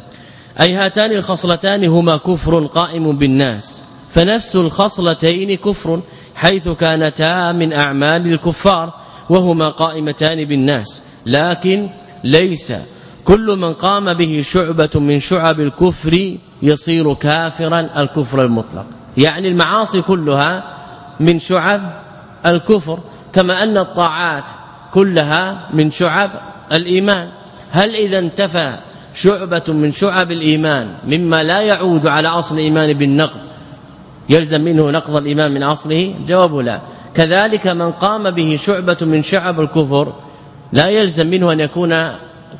أي هاتان الخصلتان هما كفر قائم بالناس. فنفس الخصلتين كفر حيث كانتا من أعمال الكفار وهما قائمتان بالناس. لكن ليس كل من قام به شعبة من شعب الكفر يصير كافرا الكفر المطلق. يعني المعاصي كلها من شعب الكفر كما أن الطاعات كلها من شعب الإيمان. هل إذا انتفى شعبة من شعب الإيمان مما لا يعود على أصل الإيمان بالنقض يلزم منه نقض الإيمان من أصله؟ جواب لا. كذلك من قام به شعبة من شعب الكفر لا يلزم منه أن يكون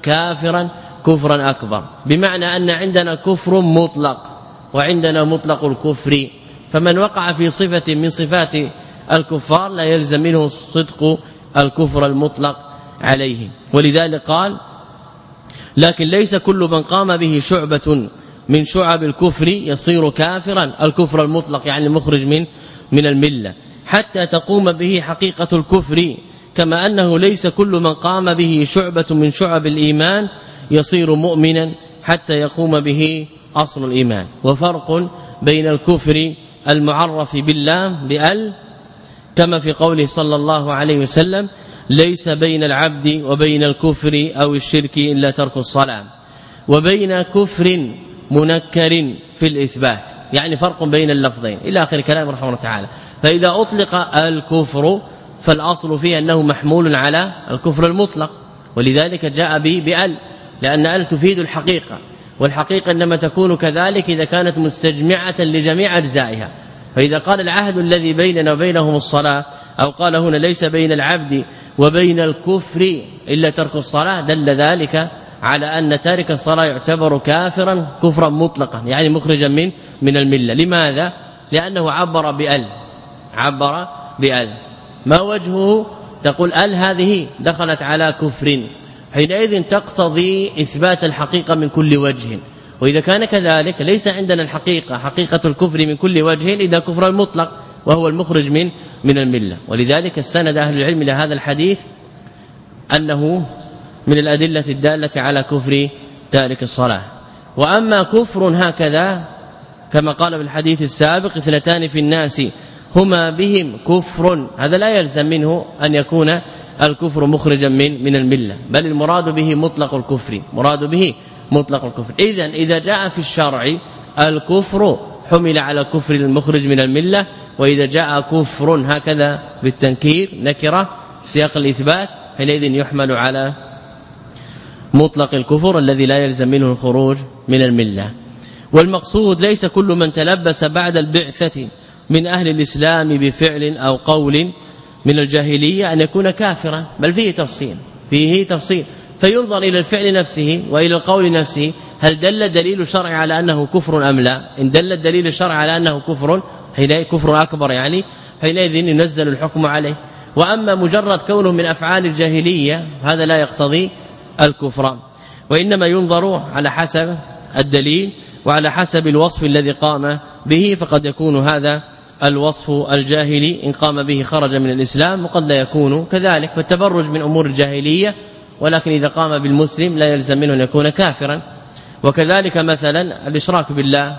كافرا كفرا أكبر. بمعنى أن عندنا كفر مطلق وعندنا مطلق الكفر. فمن وقع في صفة من صفات الكفار لا يلزم منه صدق الكفر المطلق عليه. ولذلك قال لكن ليس كل من قام به شعبة من شعب الكفر يصير كافرا. الكفر المطلق يعني مخرج من من الملة. حتى تقوم به حقيقة الكفر كما أنه ليس كل من قام به شعبة من شعب الإيمان يصير مؤمنا حتى يقوم به أصل الإيمان. وفرق بين الكفر المعرف بالله بأل كما في قوله صلى الله عليه وسلم ليس بين العبد وبين الكفر أو الشرك إلا ترك الصلاة. وبين كفر منكر في الإثبات يعني فرق بين اللفظين. إلى آخر كلام رحمه الله تعالى. فإذا أطلق الكفر فالأصل فيه أنه محمول على الكفر المطلق ولذلك جاء به بأل لأن أل تفيد الحقيقة والحقيقة إنما تكون كذلك إذا كانت مستجمعة لجميع أجزائها. فإذا قال العهد الذي بيننا وبينهم الصلاة أو قال هنا ليس بين العبد وبين الكفر إلا ترك الصلاة دل ذلك على أن تارك الصلاة يعتبر كافرا كفرا مطلقا يعني مخرجا من من الملة. لماذا؟ لأنه عبر بأل عبر بأل. ما وجهه؟ تقول ال هذه دخلت على كفر؟ حينئذ تقتضي إثبات الحقيقة من كل وجه. وإذا كان كذلك ليس عندنا الحقيقة حقيقة الكفر من كل وجه إذا كفر المطلق وهو المخرج من من الملة. ولذلك السند أهل العلم إلى هذا الحديث أنه من الأدلة الدالة على كفر تارك الصلاة. وأما كفر هكذا كما قال في الحديث السابق اثنتان في الناس هما بهم كفر. هذا لا يلزم منه أن يكون الكفر مخرجا من من الملة بل المراد به مطلق الكفر. مراد به مطلق الكفر. اذا إذا جاء في الشرع الكفر حمل على الكفر المخرج من الملة وإذا جاء كفر هكذا بالتنكير نكرة سياق الإثبات حينئذ يحمل على مطلق الكفر الذي لا يلزم منه الخروج من الملة. والمقصود ليس كل من تلبس بعد البعثة من أهل الإسلام بفعل أو قول من الجاهلية أن يكون كافرا بل فيه تفصيل فيه تفصيل. فينظر إلى الفعل نفسه وإلى القول نفسه هل دل دليل شرعي على أنه كفر أم لا؟ إن دل الدليل الشرعي على أنه كفر حينئذ كفر أكبر يعني حينئذ ينزل الحكم عليه. وأما مجرد كونه من أفعال الجاهلية هذا لا يقتضي الكفر. وإنما ينظر على حسب الدليل وعلى حسب الوصف الذي قام به فقد يكون هذا الوصف الجاهلي إن قام به خرج من الإسلام وقد لا يكون كذلك فالتبرج من أمور الجاهلية ولكن إذا قام بالمسلم لا يلزم منه أن يكون كافرا. وكذلك مثلا الإشراك بالله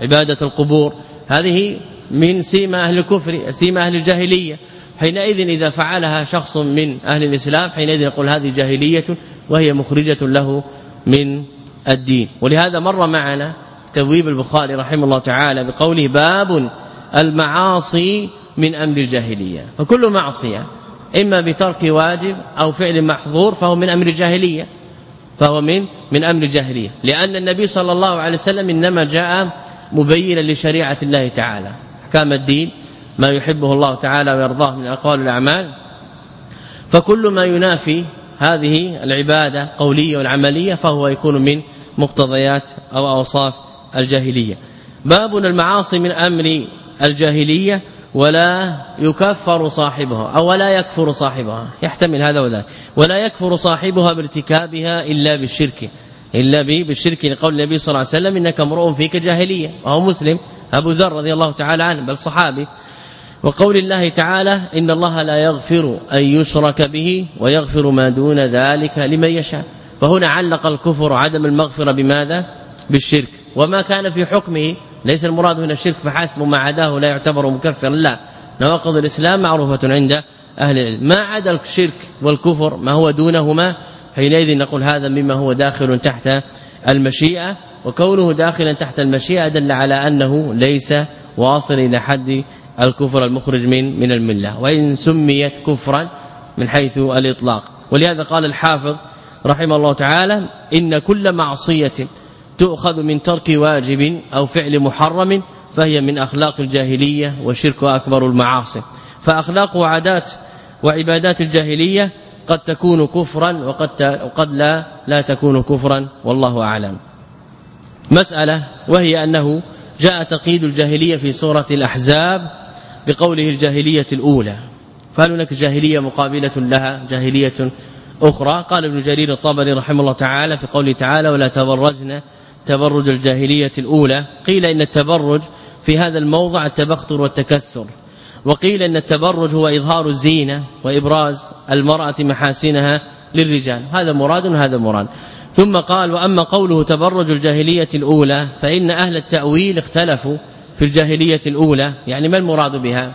عبادة القبور هذه من سيما أهل الكفر سيما أهل الجاهلية. حينئذ إذا فعلها شخص من أهل الإسلام حينئذ نقول هذه جاهلية وهي مخرجة له من الدين. ولهذا مر معنا تبويب البخاري رحمه الله تعالى بقوله باب المعاصي من أمر الجاهلية. فكل معصية إما بترك واجب أو فعل محظور فهو من أمر الجاهلية. فهو من من أمر الجاهلية. لأن النبي صلى الله عليه وسلم إنما جاء مبينا لشريعة الله تعالى. أحكام الدين ما يحبه الله تعالى ويرضاه من أقوال الأعمال. فكل ما ينافي هذه العبادة قولية والعملية فهو يكون من مقتضيات أو أوصاف الجاهلية. باب المعاصي من أمر الجاهلية ولا يكفر صاحبها أو لا يكفر صاحبها يحتمل هذا وذاك. ولا يكفر صاحبها بارتكابها إلا بالشرك إلا بالشرك لقول النبي صلى الله عليه وسلم إنك امرؤ فيك جاهلية وهو مسلم أبو ذر رضي الله تعالى عنه بل صحابي. وقول الله تعالى إن الله لا يغفر أن يشرك به ويغفر ما دون ذلك لمن يشاء. فهنا علق الكفر عدم المغفرة بماذا؟ بالشرك. وما كان في حكمه ليس المراد هنا الشرك فحسب ما عداه لا يعتبر مكفرا. لا نواقض الإسلام معروفة عند أهل العلم. ما عدا الشرك والكفر ما هو دونهما؟ حينئذ نقول هذا مما هو داخل تحت المشيئة وكونه داخلا تحت المشيئة دل على أنه ليس واصل إلى حد الكفر المخرج من من الملة. وإن سميت كفرا من حيث الإطلاق. ولهذا قال الحافظ رحمه الله تعالى إن كل معصية تؤخذ من ترك واجب أو فعل محرم فهي من أخلاق الجاهلية وشرك أكبر المعاصي. فأخلاق وعادات وعبادات الجاهلية قد تكون كفرا وقد وقد لا لا تكون كفرا والله أعلم. مسألة وهي أنه جاء تقييد الجاهلية في سورة الأحزاب بقوله الجاهلية الأولى. فهل هناك جاهلية مقابلة لها جاهلية أخرى. قال ابن جرير الطبري رحمه الله تعالى في قوله تعالى ولا تبرجن تبرج الجاهلية الأولى. قيل إن التبرج في هذا الموضع التبختر والتكسر. وقيل إن التبرج هو إظهار الزينة وإبراز المرأة محاسنها للرجال. هذا مراد وهذا مراد. ثم قال وأما قوله تبرج الجاهلية الأولى فإن أهل التأويل اختلفوا في الجاهلية الأولى. يعني ما المراد بها؟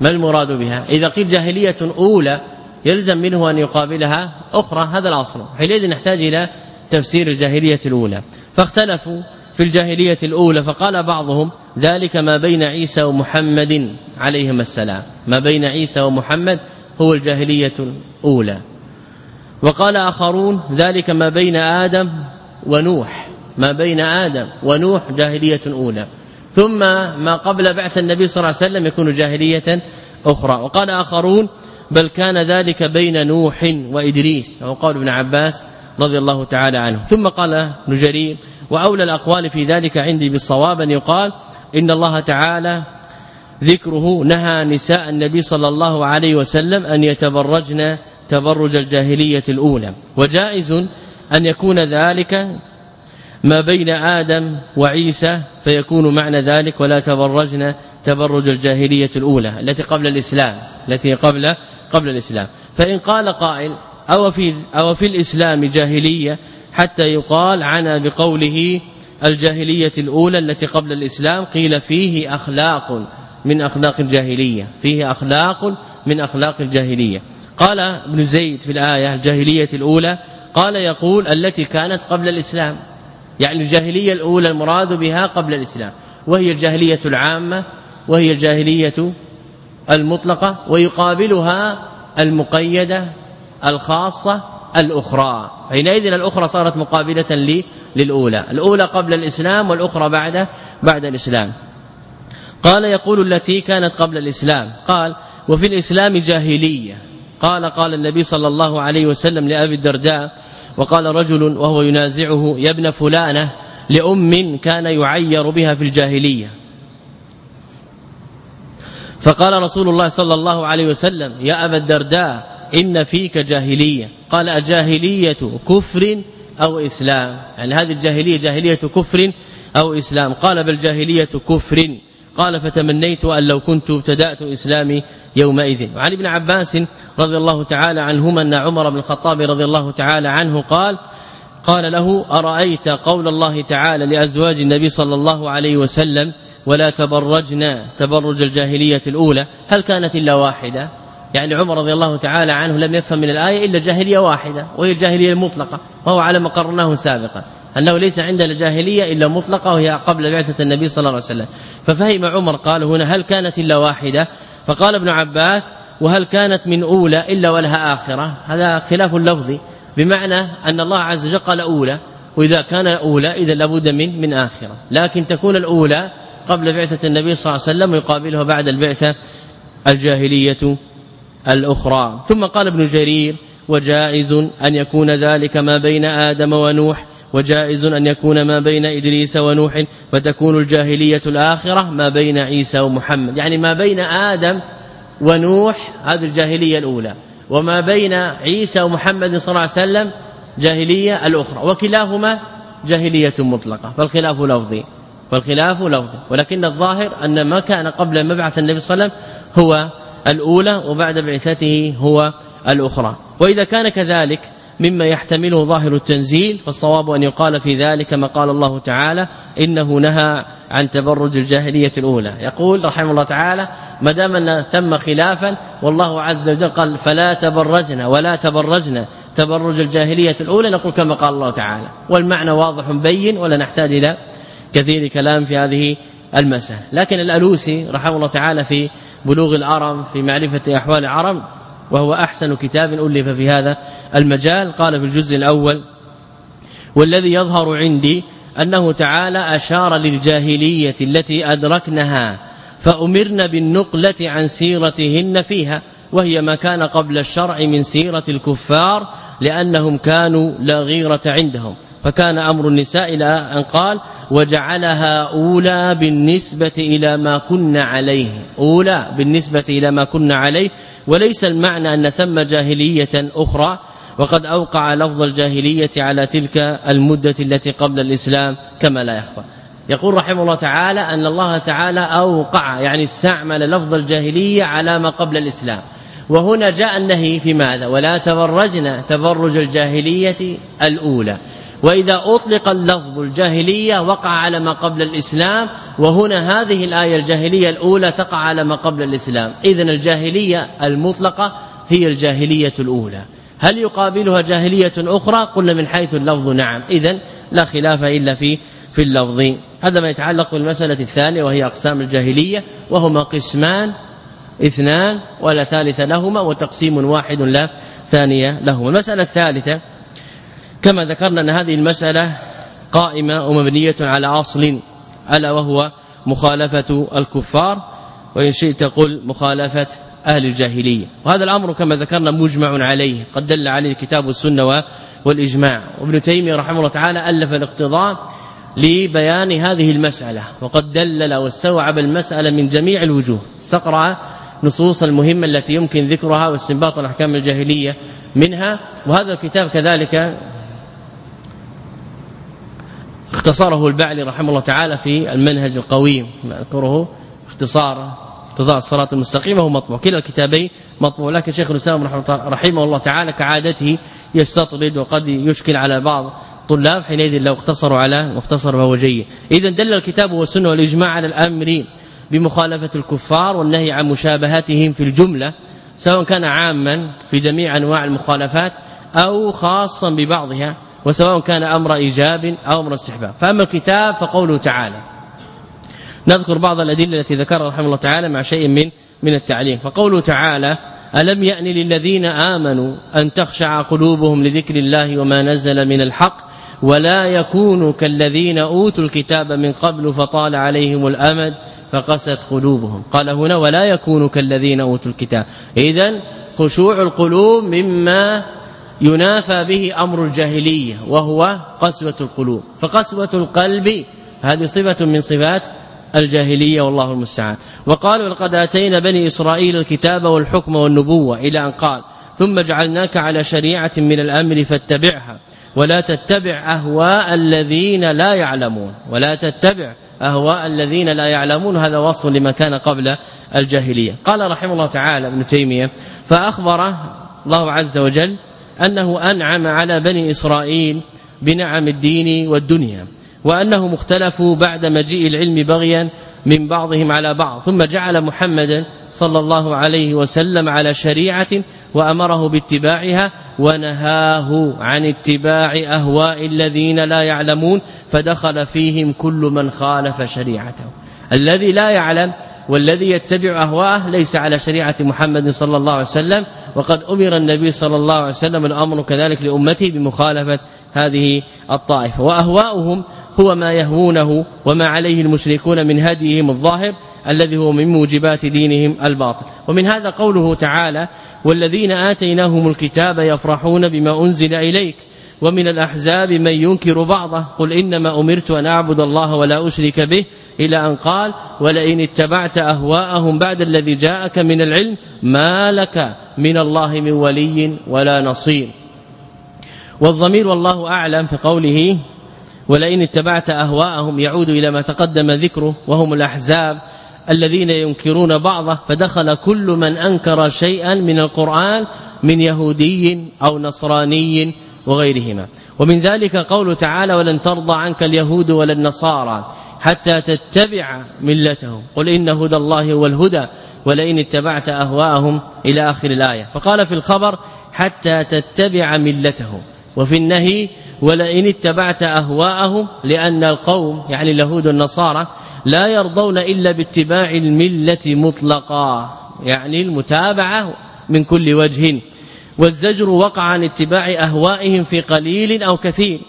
ما المراد بها؟ إذا قيل جاهلية أولى يلزم منه أن يقابلها أخرى. هذا الأصل. حينئذ نحتاج إلى تفسير الجاهلية الأولى. فاختلفوا في الجاهلية الأولى فقال بعضهم ذلك ما بين عيسى ومحمد عليهما السلام. ما بين عيسى ومحمد هو الجاهلية الأولى. وقال آخرون ذلك ما بين آدم ونوح. ما بين آدم ونوح جاهلية أولى. ثم ما قبل بعث النبي صلى الله عليه وسلم يكون جاهلية أخرى. وقال آخرون بل كان ذلك بين نوح وإدريس. وهو قول ابن عباس رضي الله تعالى عنه. ثم قال ابن جرير وأولى الأقوال في ذلك عندي بالصواب أن يقال إن الله تعالى ذكره نهى نساء النبي صلى الله عليه وسلم أن يتبرجن تبرج الجاهلية الأولى. وجائز أن يكون ذلك ما بين آدم وعيسى فيكون معنى ذلك ولا تبرجن تبرج الجاهلية الأولى التي قبل الإسلام التي قبل قبل الإسلام. فإن قال قائل أو في أو في الإسلام جاهلية حتى يقال عنا بقوله الجاهلية الأولى التي قبل الإسلام قيل فيه أخلاق من أخلاق الجاهلية فيه أخلاق من أخلاق الجاهلية. قال ابن زيد في الآية الجاهلية الأولى قال يقول التي كانت قبل الإسلام يعني الجاهلية الأولى المراد بها قبل الإسلام وهي الجاهلية العامة وهي الجاهلية المطلقة ويقابلها المقيدة الخاصة الأخرى. حينئذ الأخرى صارت مقابلة للأولى. الأولى قبل الإسلام والأخرى بعد بعد الإسلام. قال يقول التي كانت قبل الإسلام. قال وفي الإسلام جاهلية. قال قال النبي صلى الله عليه وسلم لأبي الدرداء وقال رجل وهو ينازعه يا ابن فلانة لأم كان يعير بها في الجاهلية. فقال رسول الله صلى الله عليه وسلم يا أبا الدرداء إن فيك جاهلية. قال أجاهلية كفر أو إسلام. يعني هذه الجاهلية جاهلية كفر أو إسلام. قال بل جاهلية كفر. قال فتمنيت أن لو كنت ابتدأت إسلامي يومئذ. وعن ابن عباس رضي الله تعالى عنهما أن عمر بن الخطاب رضي الله تعالى عنه قال قال له أرأيت قول الله تعالى لأزواج النبي صلى الله عليه وسلم ولا تبرجنا تبرج الجاهلية الأولى؟ هل كانت إلا واحدة؟ يعني عمر رضي الله تعالى عنه لم يفهم من الآية إلا جاهلية واحدة وهي الجاهلية المطلقة وهو على ما قرناه سابقا. أنه ليس عندنا جاهلية إلا مطلقة وهي قبل بعثة النبي صلى الله عليه وسلم. ففهم عمر قال هنا هل كانت إلا واحدة؟ فقال ابن عباس وهل كانت من أولى إلا ولها آخرة؟ هذا خلاف اللفظ بمعنى أن الله عز وجل قال أولى وإذا كان أولى إذا لابد من من آخرة. لكن تكون الأولى قبل بعثة النبي صلى الله عليه وسلم ويقابلها بعد البعثة الجاهلية. الأخرى. ثم قال ابن جرير وجائز أن يكون ذلك ما بين آدم ونوح وجائز أن يكون ما بين إدريس ونوح فتكون الجاهلية الآخرة ما بين عيسى ومحمد. يعني ما بين آدم ونوح هذه الجاهلية الأولى. وما بين عيسى ومحمد صلى الله عليه وسلم جاهلية الأخرى. وكلاهما جاهلية مطلقة. فالخلاف لفظي والخلاف لفظي. ولكن الظاهر أن ما كان قبل مبعث النبي صلى الله عليه وسلم هو الأولى وبعد بعثته هو الأخرى. وإذا كان كذلك مما يحتمله ظاهر التنزيل فالصواب أن يقال في ذلك ما قال الله تعالى إنه نهى عن تبرج الجاهلية الأولى. يقول رحمه الله تعالى ما دام أن ثم خلافا والله عز وجل قال فلا تبرجنا ولا تبرجنا تبرج الجاهلية الأولى نقول كما قال الله تعالى. والمعنى واضح بين ولا نحتاج إلى كثير كلام في هذه المسألة. لكن الألوسي رحمه الله تعالى في بلوغ الأرم في معرفة أحوال العرب وهو أحسن كتاب ألف في هذا المجال. قال في الجزء الأول والذي يظهر عندي أنه تعالى أشار للجاهلية التي أدركنها فأمرنا بالنقلة عن سيرتهن فيها وهي ما كان قبل الشرع من سيرة الكفار لأنهم كانوا لا غيرة عندهم. فكان أمر النساء إلى أن قال وجعلها أولى بالنسبة إلى ما كنا عليه. أولى بالنسبة إلى ما كنا عليه. وليس المعنى أن ثم جاهلية أخرى. وقد أوقع لفظ الجاهلية على تلك المدة التي قبل الإسلام كما لا يخفى. يقول رحمه الله تعالى أن الله تعالى أوقع يعني استعمل لفظ الجاهلية على ما قبل الإسلام. وهنا جاء النهي في ماذا؟ ولا تبرجنا تبرج الجاهلية الأولى. وإذا أطلق اللفظ الجاهلية وقع على ما قبل الإسلام وهنا هذه الآية الجاهلية الأولى تقع على ما قبل الإسلام. إذا الجاهلية المطلقة هي الجاهلية الأولى. هل يقابلها جاهلية أخرى؟ قلنا من حيث اللفظ نعم. إذا لا خلاف إلا في في اللفظ. هذا ما يتعلق بالمسألة الثانية وهي أقسام الجاهلية وهما قسمان اثنان ولا ثالث لهما وتقسيم واحد لا ثانية لهما. المسألة الثالثة كما ذكرنا أن هذه المسألة قائمة ومبنية على أصل ألا وهو مخالفة الكفار وإن شئت قل مخالفة أهل الجاهلية. وهذا الأمر كما ذكرنا مجمع عليه قد دل عليه الكتاب والسنة والإجماع. وابن تيمية رحمه الله تعالى ألف الاقتضاء لبيان هذه المسألة وقد دلل واستوعب المسألة من جميع الوجوه. استقرأ نصوص المهمة التي يمكن ذكرها واستنباط الأحكام الجاهلية منها وهذا الكتاب كذلك اختصره البعلي رحمه الله تعالى في المنهج القويم نذكره اختصار اقتضاء الصراط المستقيم وهو مطبوع. كلا الكتابين مطبوع لكن شيخ الإسلام رحمه الله تعالى كعادته يستطرد وقد يشكل على بعض طلاب حينئذ لو اقتصروا على مختصر فهو جيد. اذا دل الكتاب والسنة والإجماع على الامر بمخالفة الكفار والنهي عن مشابهتهم في الجملة سواء كان عاما في جميع أنواع المخالفات أو خاصا ببعضها وسواء كان أمر إيجاب أو أمر استحباب. فأما الكتاب فقوله تعالى. نذكر بعض الأدلة التي ذكرها رحمه الله تعالى مع شيء من من التعليم. فقوله تعالى ألم يأن للذين آمنوا أن تخشع قلوبهم لذكر الله وما نزل من الحق ولا يكونوا كالذين أوتوا الكتاب من قبل فطال عليهم الأمد فقست قلوبهم. قال هنا ولا يكونوا كالذين أوتوا الكتاب. اذا خشوع القلوب مما ينافى به أمر الجاهلية وهو قسوة القلوب. فقسوة القلب هذه صفة من صفات الجاهلية والله المستعان. وقالوا لقد آتينا بني إسرائيل الكتاب والحكم والنبوة إلى أن قال ثم جعلناك على شريعة من الأمر فاتبعها ولا تتبع أهواء الذين لا يعلمون. ولا تتبع أهواء الذين لا يعلمون هذا وصف لما كان قبل الجاهلية. قال رحمه الله تعالى ابن تيمية فأخبر الله عز وجل أنه أنعم على بني إسرائيل بنعم الدين والدنيا وأنهم اختلفوا بعد مجيء العلم بغيا من بعضهم على بعض ثم جعل محمدا صلى الله عليه وسلم على شريعة وأمره باتباعها ونهاه عن اتباع أهواء الذين لا يعلمون فدخل فيهم كل من خالف شريعته. الذي لا يعلم والذي يتبع اهواءه ليس على شريعة محمد صلى الله عليه وسلم وقد أمر النبي صلى الله عليه وسلم الأمر كذلك لأمته بمخالفة هذه الطائفة. وأهواؤهم هو ما يهوونه وما عليه المشركون من هديهم الظاهر الذي هو من موجبات دينهم الباطل. ومن هذا قوله تعالى والذين آتيناهم الكتاب يفرحون بما أنزل إليك ومن الأحزاب من ينكر بعضه قل إنما أمرت أن أعبد الله ولا أشرك به إلى أن قال ولئن اتبعت أهواءهم بعد الذي جاءك من العلم ما لك من الله من ولي ولا نصير والضمير والله أعلم في قوله ولئن اتبعت أهواءهم يعود إلى ما تقدم ذكره وهم الأحزاب الذين ينكرون بعضه فدخل كل من أنكر شيئا من القرآن من يهودي أو نصراني وغيرهما. ومن ذلك قول تعالى ولن ترضى عنك اليهود ولا النصارى حتى تتبع ملتهم. قل إن هدى الله هو الهدى ولئن اتبعت أهواءهم إلى آخر الآية. فقال في الخبر حتى تتبع ملتهم. وفي النهي ولئن اتبعت أهواءهم لأن القوم يعني اليهود والنصارى لا يرضون إلا باتباع الملة مطلقا يعني المتابعة من كل وجه. والزجر وقع عن اتباع أهوائهم في قليل أو كثير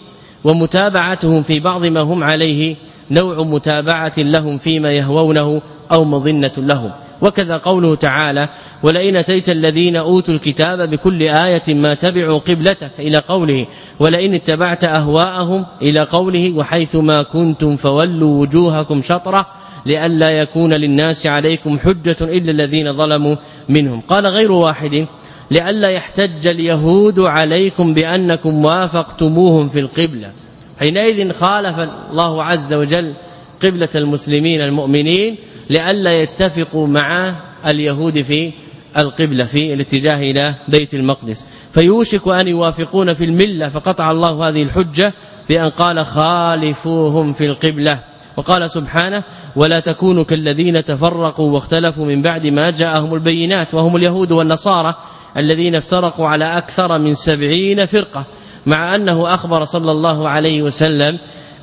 ومتابعتهم في بعض ما هم عليه نوع متابعة لهم فيما يهوونه أو مظنة لهم. وكذا قوله تعالى ولئن أتيت الذين أوتوا الكتاب بكل آية ما تبعوا قبلتك إلى قوله ولئن اتبعت أهواءهم إلى قوله وحيث ما كنتم فولوا وجوهكم شطرة لئلا يكون للناس عليكم حجة إلا الذين ظلموا منهم قال غير واحد لئلا يحتج اليهود عليكم بأنكم وافقتموهم في القبلة حينئذ خالف الله عز وجل قبلة المسلمين المؤمنين لئلا يتفقوا مع اليهود في القبلة في الاتجاه إلى بيت المقدس. فيوشك أن يوافقون في الملة فقطع الله هذه الحجة بأن قال خالفوهم في القبلة. وقال سبحانه ولا تكونوا كالذين تفرقوا واختلفوا من بعد ما جاءهم البينات وهم اليهود والنصارى الذين افترقوا على أكثر من سبعين فرقة مع أنه أخبر صلى الله عليه وسلم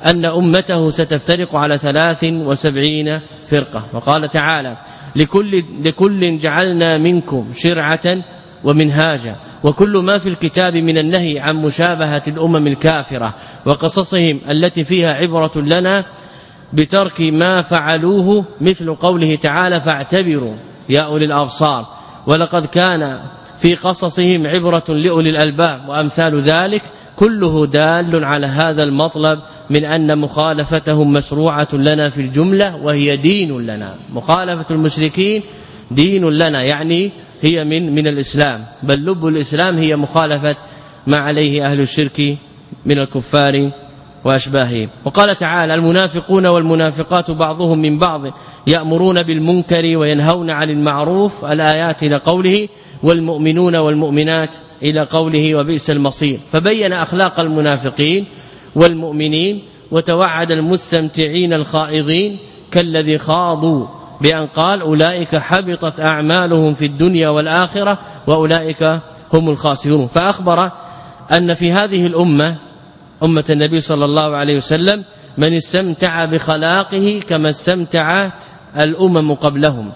أن أمته ستفترق على ثلاث وسبعين فرقة. وقال تعالى لكل, لكل جعلنا منكم شرعة ومنهاجا وكل ما في الكتاب من النهي عن مشابهة الأمم الكافرة وقصصهم التي فيها عبرة لنا بترك ما فعلوه مثل قوله تعالى فاعتبروا يا أولي الأبصار. ولقد كان في قصصهم عبرة لأولي الألباب وأمثال ذلك كله دال على هذا المطلب من أن مخالفتهم مشروعة لنا في الجملة وهي دين لنا. مخالفة المشركين دين لنا يعني هي من من الإسلام. بل لب الإسلام هي مخالفة ما عليه أهل الشرك من الكفار وأشباههم. وقال تعالى المنافقون والمنافقات بعضهم من بعض يأمرون بالمنكر وينهون عن المعروف. الآيات إلى قوله والمؤمنون والمؤمنات إلى قوله وبئس المصير. فبين أخلاق المنافقين والمؤمنين وتوعد المستمتعين الخائضين كالذي خاضوا بأن قال أولئك حبطت أعمالهم في الدنيا والآخرة وأولئك هم الخاسرون. فأخبر أن في هذه الأمة أمة النبي صلى الله عليه وسلم من استمتع بخلاقه كما استمتعت الأمم قبلهم.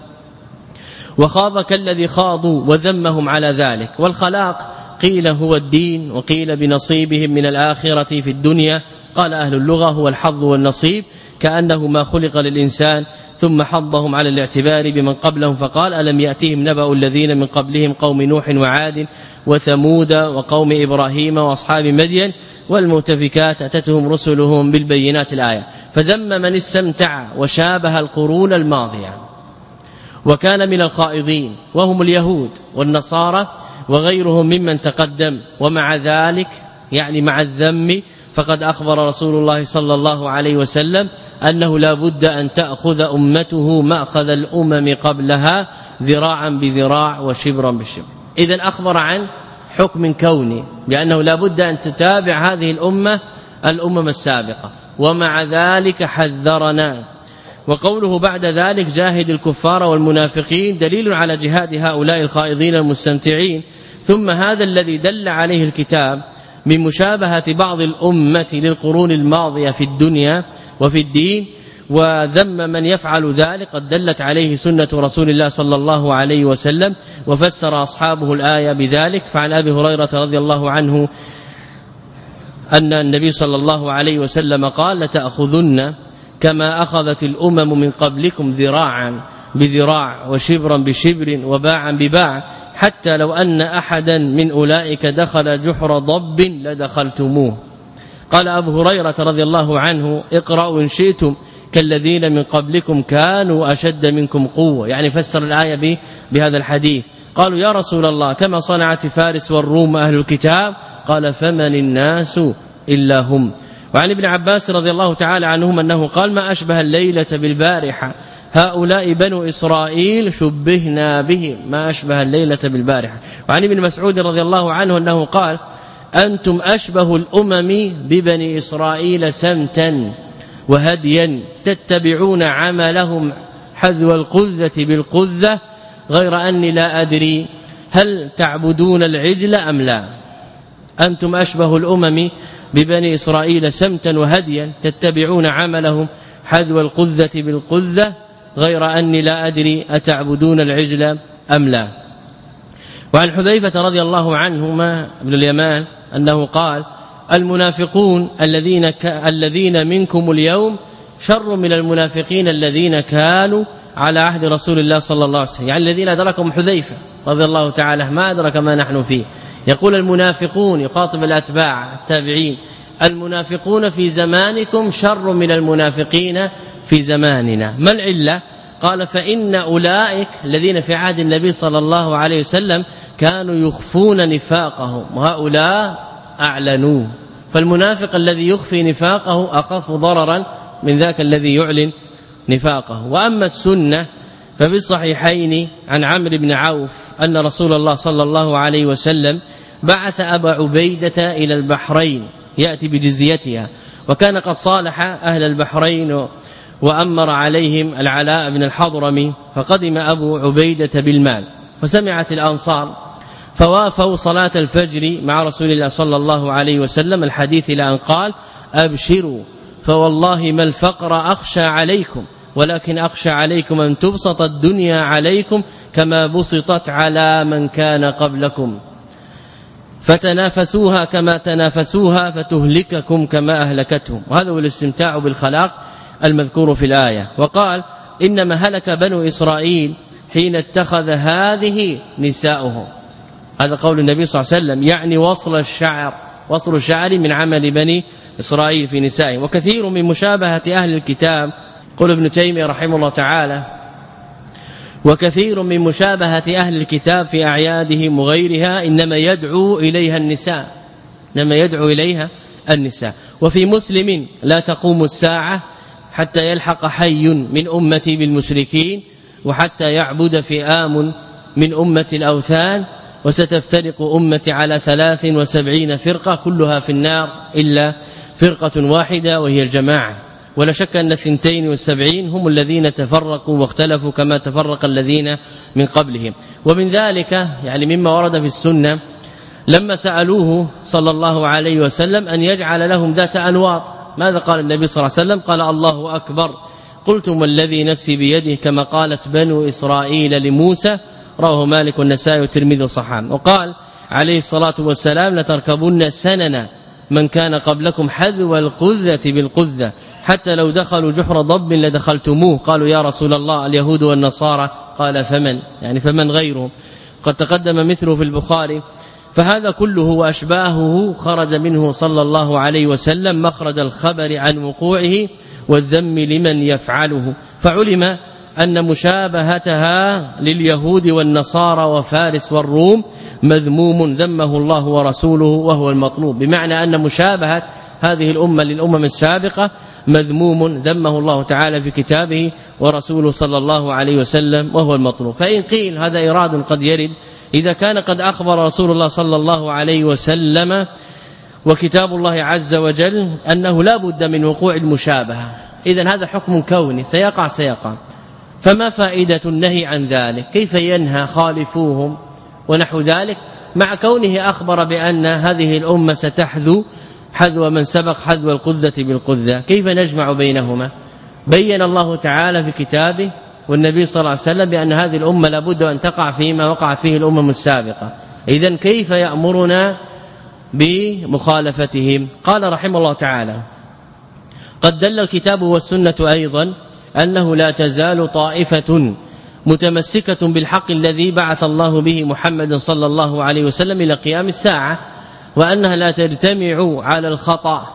وخاض كالذي خاضوا وذمهم على ذلك. والخلاق قيل هو الدين وقيل بنصيبهم من الآخرة في الدنيا. قال أهل اللغة هو الحظ والنصيب كأنه ما خلق للإنسان ثم حضهم على الاعتبار بمن قبلهم. فقال ألم ياتهم نبأ الذين من قبلهم قوم نوح وعاد وثمود وقوم إبراهيم وأصحاب مدين؟ والمؤتفكات أتتهم رسلهم بالبينات الآية. فذم من استمتع وشابه القرون الماضية. وكان من الخائضين وهم اليهود والنصارى وغيرهم ممن تقدم. ومع ذلك يعني مع الذم فقد أخبر رسول الله صلى الله عليه وسلم أنه لا بد أن تأخذ أمته مأخذ الأمم قبلها ذراعا بذراع وشبرا بشبر. إذا أخبر عن حكم كوني بأنه لا بد أن تتابع هذه الأمة الأمم السابقة. ومع ذلك حذرنا وقوله بعد ذلك جاهد الكفار والمنافقين دليل على جهاد هؤلاء الخائضين المستمتعين. ثم هذا الذي دل عليه الكتاب من مشابهة بعض الأمة للقرون الماضية في الدنيا وفي الدين وذم من يفعل ذلك. قد دلت عليه سنة رسول الله صلى الله عليه وسلم وفسر أصحابه الآية بذلك. فعن أبي هريرة رضي الله عنه أن النبي صلى الله عليه وسلم قال لتأخذن كما أخذت الأمم من قبلكم ذراعا بذراع وشبرا بشبر وباعا بباع حتى لو أن أحدا من أولئك دخل جحر ضب لدخلتموه. قال أبو هريرة رضي الله عنه اقرأوا إن شئتم كالذين من قبلكم كانوا أشد منكم قوة. يعني فسر الآية بهذا الحديث. قالوا يا رسول الله كما صنعت فارس والروم أهل الكتاب؟ قال فمن الناس إلا هم. وعن ابن عباس رضي الله تعالى عنهما أنه قال ما أشبه الليلة بالبارحة؟ هؤلاء بنو إسرائيل شبهنا بهم. ما أشبه الليلة بالبارحة. وعن ابن مسعود رضي الله عنه أنه قال أنتم أشبه الأمم ببني إسرائيل سمتا وهديا تتبعون عملهم حذو القذة بالقذة غير أني لا أدري هل تعبدون العجل أم لا. أنتم أشبه الأمم ببني إسرائيل سمتا وهديا تتبعون عملهم حذو القذة بالقذة غير أني لا أدري أتعبدون العجل أم لا. وعن حذيفة رضي الله عنهما ابن اليمان أنه قال المنافقون الذين ك... الذين منكم اليوم شر من المنافقين الذين كانوا على عهد رسول الله صلى الله عليه وسلم. يعني الذين أدركهم حذيفة رضي الله تعالى ما أدرك ما نحن فيه. يقول المنافقون يخاطب الأتباع التابعين المنافقون في زمانكم شر من المنافقين في زماننا. ما العلة؟ قال فإن أولئك الذين في عهد النبي صلى الله عليه وسلم كانوا يخفون نفاقهم. وهؤلاء اعلنوه فالمنافق الذي يخفي نفاقه أخف ضررا من ذاك الذي يعلن نفاقه. وأما السنة ففي الصحيحين عن عمرو بن عوف أن رسول الله صلى الله عليه وسلم بعث أبا عبيدة إلى البحرين يأتي بجزيتها وكان قد صالح أهل البحرين وأمر عليهم العلاء بن الحضرمي فقدم أبو عبيدة بالمال فسمعت الأنصار فوافوا صلاة الفجر مع رسول الله صلى الله عليه وسلم الحديث إلى أن قال أبشروا فوالله ما الفقر أخشى عليكم ولكن أخشى عليكم أن تبسط الدنيا عليكم كما بسطت على من كان قبلكم. فتنافسوها كما تنافسوها فتهلككم كما أهلكتهم. وهذا هو الاستمتاع بالخلاق المذكور في الآية. وقال إنما هلك بنو إسرائيل حين اتخذ هذه نساؤهم. هذا قول النبي صلى الله عليه وسلم يعني وصل الشعر وصل الشعر من عمل بني إسرائيل في نسائهم. وكثير من مشابهة أهل الكتاب قول ابن تيمية رحمه الله تعالى وكثير من مشابهة أهل الكتاب في أعيادهم وغيرها إنما يدعو إليها النساء. إنما يدعو إليها النساء. وفي مسلم لا تقوم الساعة حتى يلحق حي من أمتي بالمشركين وحتى يعبد فئام من أمة الأوثان وستفترق أمتي على ثلاث وسبعين فرقة كلها في النار إلا فرقة واحدة وهي الجماعة. ولا شك أن الثنتين والسبعين هم الذين تفرقوا واختلفوا كما تفرق الذين من قبلهم. ومن ذلك يعني مما ورد في السنة لما سألوه صلى الله عليه وسلم أن يجعل لهم ذات أنواط. ماذا قال النبي صلى الله عليه وسلم؟ قال الله أكبر. قلتم الذي نفسي بيده كما قالت بنو إسرائيل لموسى رواه مالك والنسائي والترمذي وصححه وقال عليه الصلاة والسلام لتركبن سننا من كان قبلكم حذو القذة بالقذة. حتى لو دخلوا جحر ضب لدخلتموه. قالوا يا رسول الله اليهود والنصارى. قال فمن؟ يعني فمن غيرهم؟ قد تقدم مثله في البخاري. فهذا كله وأشباهه خرج منه صلى الله عليه وسلم مخرج الخبر عن وقوعه والذم لمن يفعله. فعلم أن مشابهتها لليهود والنصارى وفارس والروم مذموم ذمه الله ورسوله وهو المطلوب. بمعنى أن مشابهة هذه الأمة للأمم السابقة مذموم ذمه الله تعالى في كتابه ورسوله صلى الله عليه وسلم وهو المطلوب. فإن قيل هذا إراد قد يرد إذا كان قد أخبر رسول الله صلى الله عليه وسلم وكتاب الله عز وجل أنه لا بد من وقوع المشابهة. إذا هذا حكم كوني سيقع سيقع. فما فائدة النهي عن ذلك؟ كيف ينهى خالفوهم؟ ونحو ذلك مع كونه أخبر بأن هذه الأمة ستحذو حذو من سبق حذو القذة بالقذة. كيف نجمع بينهما؟ بين الله تعالى في كتابه والنبي صلى الله عليه وسلم بأن هذه الأمة لابد أن تقع فيما وقعت فيه الأمم السابقة. إذا كيف يأمرنا بمخالفتهم؟ قال رحمه الله تعالى قد دل الكتاب والسنة أيضا أنه لا تزال طائفة متمسكة بالحق الذي بعث الله به محمد صلى الله عليه وسلم إلى قيام الساعة وأنها لا تجتمع على الخطأ.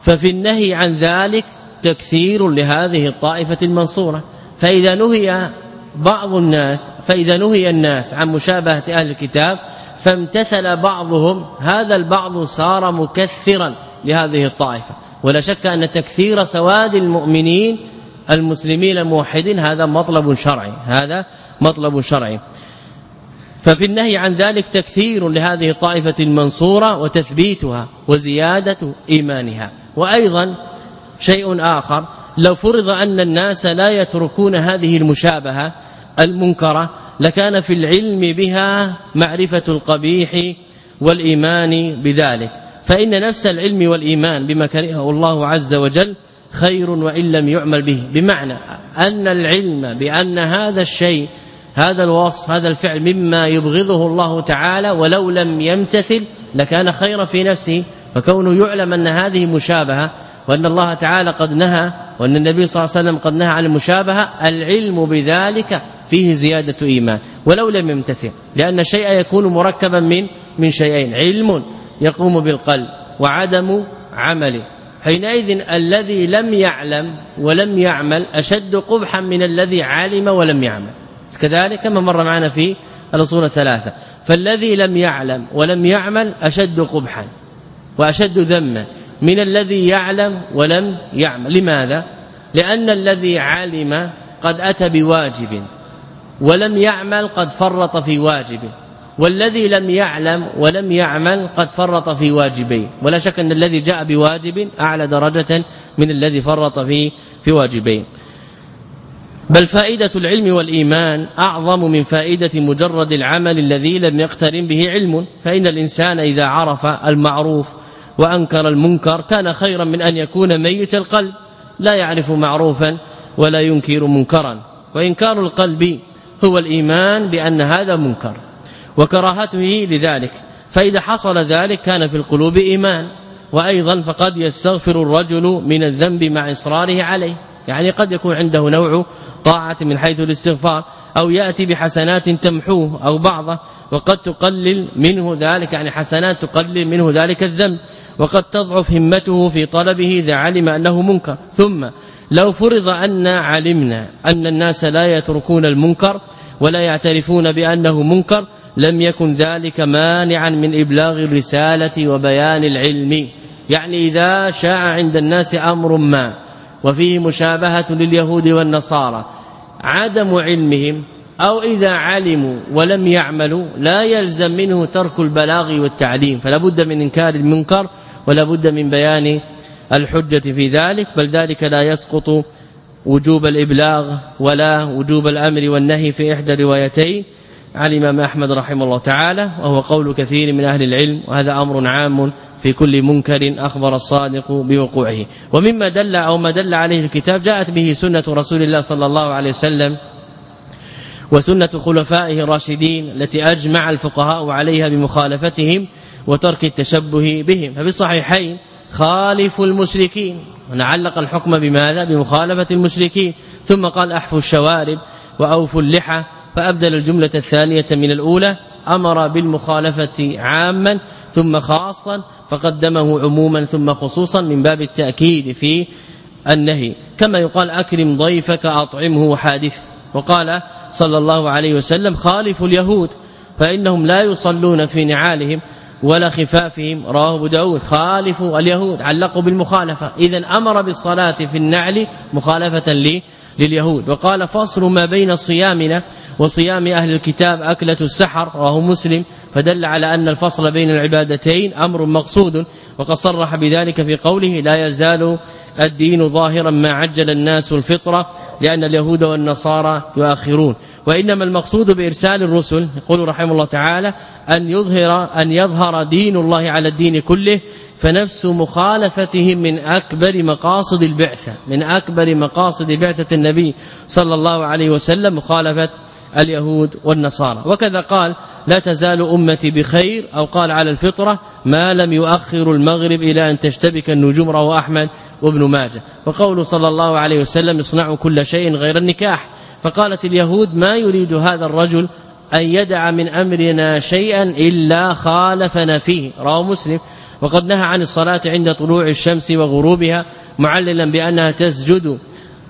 ففي النهي عن ذلك تكثير لهذه الطائفة المنصورة. فإذا نهي بعض الناس فإذا نهي الناس عن مشابهة أهل الكتاب فامتثل بعضهم هذا البعض صار مكثرا لهذه الطائفة. ولا شك أن تكثير سواد المؤمنين المسلمين الموحدين هذا مطلب شرعي هذا مطلب شرعي. ففي النهي عن ذلك تكثير لهذه الطائفة المنصورة وتثبيتها وزيادة إيمانها. وأيضا شيء آخر لو فرض أن الناس لا يتركون هذه المشابهة المنكرة لكان في العلم بها معرفة القبيح والإيمان بذلك. فإن نفس العلم والإيمان بما كرهه الله عز وجل خير وإن لم يعمل به. بمعنى أن العلم بأن هذا الشيء هذا الوصف هذا الفعل مما يبغضه الله تعالى ولو لم يمتثل لكان خيرا في نفسه. فكونه يعلم أن هذه مشابهة وأن الله تعالى قد نهى وأن النبي صلى الله عليه وسلم قد نهى عن المشابهة العلم بذلك فيه زيادة إيمان. ولو لم يمتثل لأن الشيء يكون مركبا من من شيئين. علم يقوم بالقلب وعدم عمل حينئذ الذي لم يعلم ولم يعمل أشد قبحا من الذي علم ولم يعمل. كذلك كما مر معنا في الأصول الثلاثة. فالذي لم يعلم ولم يعمل أشد قبحا وأشد ذما من الذي يعلم ولم يعمل. لماذا؟ لأن الذي علم قد أتى بواجب ولم يعمل قد فرط في واجبه والذي لم يعلم ولم يعمل قد فرط في واجبين ولا شك أن الذي جاء بواجب أعلى درجة من الذي فرط في في واجبين. بل فائدة العلم والإيمان أعظم من فائدة مجرد العمل الذي لم يقترن به علم. فإن الإنسان إذا عرف المعروف وأنكر المنكر كان خيرا من أن يكون ميت القلب. لا يعرف معروفا ولا ينكر منكرا. وإنكار القلب هو الإيمان بأن هذا منكر. وكراهته لذلك. فإذا حصل ذلك كان في القلوب إيمان وأيضا فقد يستغفر الرجل من الذنب مع إصراره عليه. يعني قد يكون عنده نوع طاعة من حيث الاستغفار أو يأتي بحسنات تمحوه أو بعضه وقد تقلل منه ذلك يعني حسنات تقلل منه ذلك الذنب وقد تضعف همته في طلبه إذا علم أنه منكر. ثم لو فرض أن علمنا أن الناس لا يتركون المنكر ولا يعترفون بأنه منكر لم يكن ذلك مانعا من إبلاغ الرسالة وبيان العلم. يعني إذا شاع عند الناس أمر ما وفيه مشابهة لليهود والنصارى. عدم علمهم أو إذا علموا ولم يعملوا لا يلزم منه ترك البلاغ والتعليم. فلا بد من إنكار المنكر ولا بد من بيان الحجة في ذلك. بل ذلك لا يسقط وجوب الإبلاغ ولا وجوب الأمر والنهي في إحدى الروايتين على الامام أحمد رحمه الله تعالى وهو قول كثير من أهل العلم وهذا أمر عام في كل منكر أخبر الصادق بوقوعه. ومما دل أو ما دل عليه الكتاب جاءت به سنة رسول الله صلى الله عليه وسلم وسنة خلفائه الراشدين التي أجمع الفقهاء عليها بمخالفتهم وترك التشبه بهم. ففي الصحيحين خالفوا المشركين ونعلق الحكم بماذا؟ بمخالفة المشركين. ثم قال احفوا الشوارب وأوفوا اللحى فأبدل الجملة الثانية من الأولى أمر بالمخالفة عاما ثم خاصا فقدمه عموما ثم خصوصا من باب التأكيد في النهي. كما يقال أكرم ضيفك أطعمه وحادث وقال صلى الله عليه وسلم خالف اليهود فإنهم لا يصلون في نعالهم ولا خفافهم. رواه أبو داود خالفوا اليهود علقوا بالمخالفة. اذا أمر بالصلاة في النعل مخالفة لي لليهود. وقال فصل ما بين صيامنا وصيام أهل الكتاب أكلة السحر رواه مسلم فدل على أن الفصل بين العبادتين أمر مقصود وقد صرح بذلك في قوله لا يزال الدين ظاهرا ما عجل الناس الفطرة لأن اليهود والنصارى يؤخرون. وإنما المقصود بإرسال الرسل يقول رحمه الله تعالى أن يظهر أن يظهر دين الله على الدين كله فنفس مخالفتهم من أكبر مقاصد البعثة من أكبر مقاصد بعثة النبي صلى الله عليه وسلم مخالفة اليهود والنصارى. وكذا قال لا تزال أمتي بخير أو قال على الفطرة ما لم يؤخر المغرب إلى أن تشتبك النجوم رواه أحمد وابن ماجه. وقول صلى الله عليه وسلم اصنعوا كل شيء غير النكاح. فقالت اليهود ما يريد هذا الرجل أن يدع من أمرنا شيئا إلا خالفنا فيه. رواه مسلم. وقد نهى عن الصلاة عند طلوع الشمس وغروبها معللا بأنها تسجد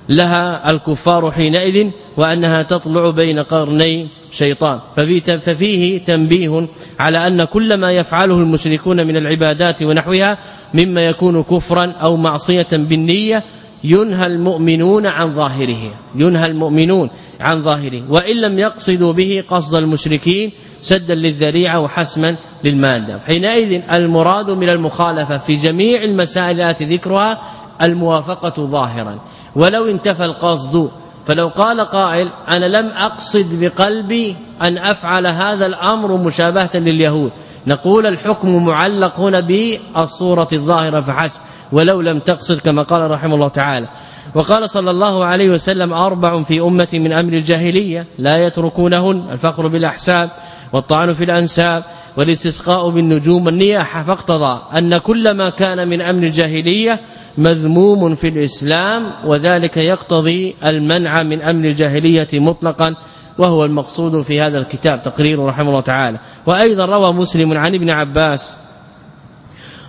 لها الكفار حينئذ وأنها تطلع بين قرني شيطان. ففيه تنبيه على أن كل ما يفعله المشركون من العبادات ونحوها مما يكون كفرا أو معصية بالنية ينهى المؤمنون عن ظاهره ينهى المؤمنون عن ظاهره. وإن لم يقصدوا به قصد المشركين سدا للذريعة وحسما للمادة. حينئذ المراد من المخالفة في جميع المسائل التي ذكرها الموافقة ظاهرا. ولو انتفى القصد فلو قال قائل أنا لم أقصد بقلبي أن أفعل هذا الأمر مشابهة لليهود. نقول الحكم معلق هنا بالصورة الظاهرة فحسب. ولو لم تقصد كما قال رحمه الله تعالى. وقال صلى الله عليه وسلم أربع في أمة من أمر الجاهلية لا يتركونهن الفخر بالأحساب والطعن في الأنساب والاستسقاء بالنجوم والنياحة. فاقتضى أن كل ما كان من أمر الجاهلية مذموم في الإسلام وذلك يقتضي المنع من أمر الجاهلية مطلقا وهو المقصود في هذا الكتاب تقرير رحمه الله تعالى. وأيضا روى مسلم عن ابن عباس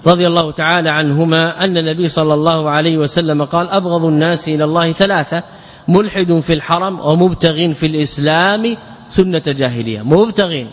رضي الله تعالى عنهما أن النبي صلى الله عليه وسلم قال أبغض الناس إلى الله ثلاثة ملحد في الحرم ومبتغ في الإسلام سنة جاهلية مبتغ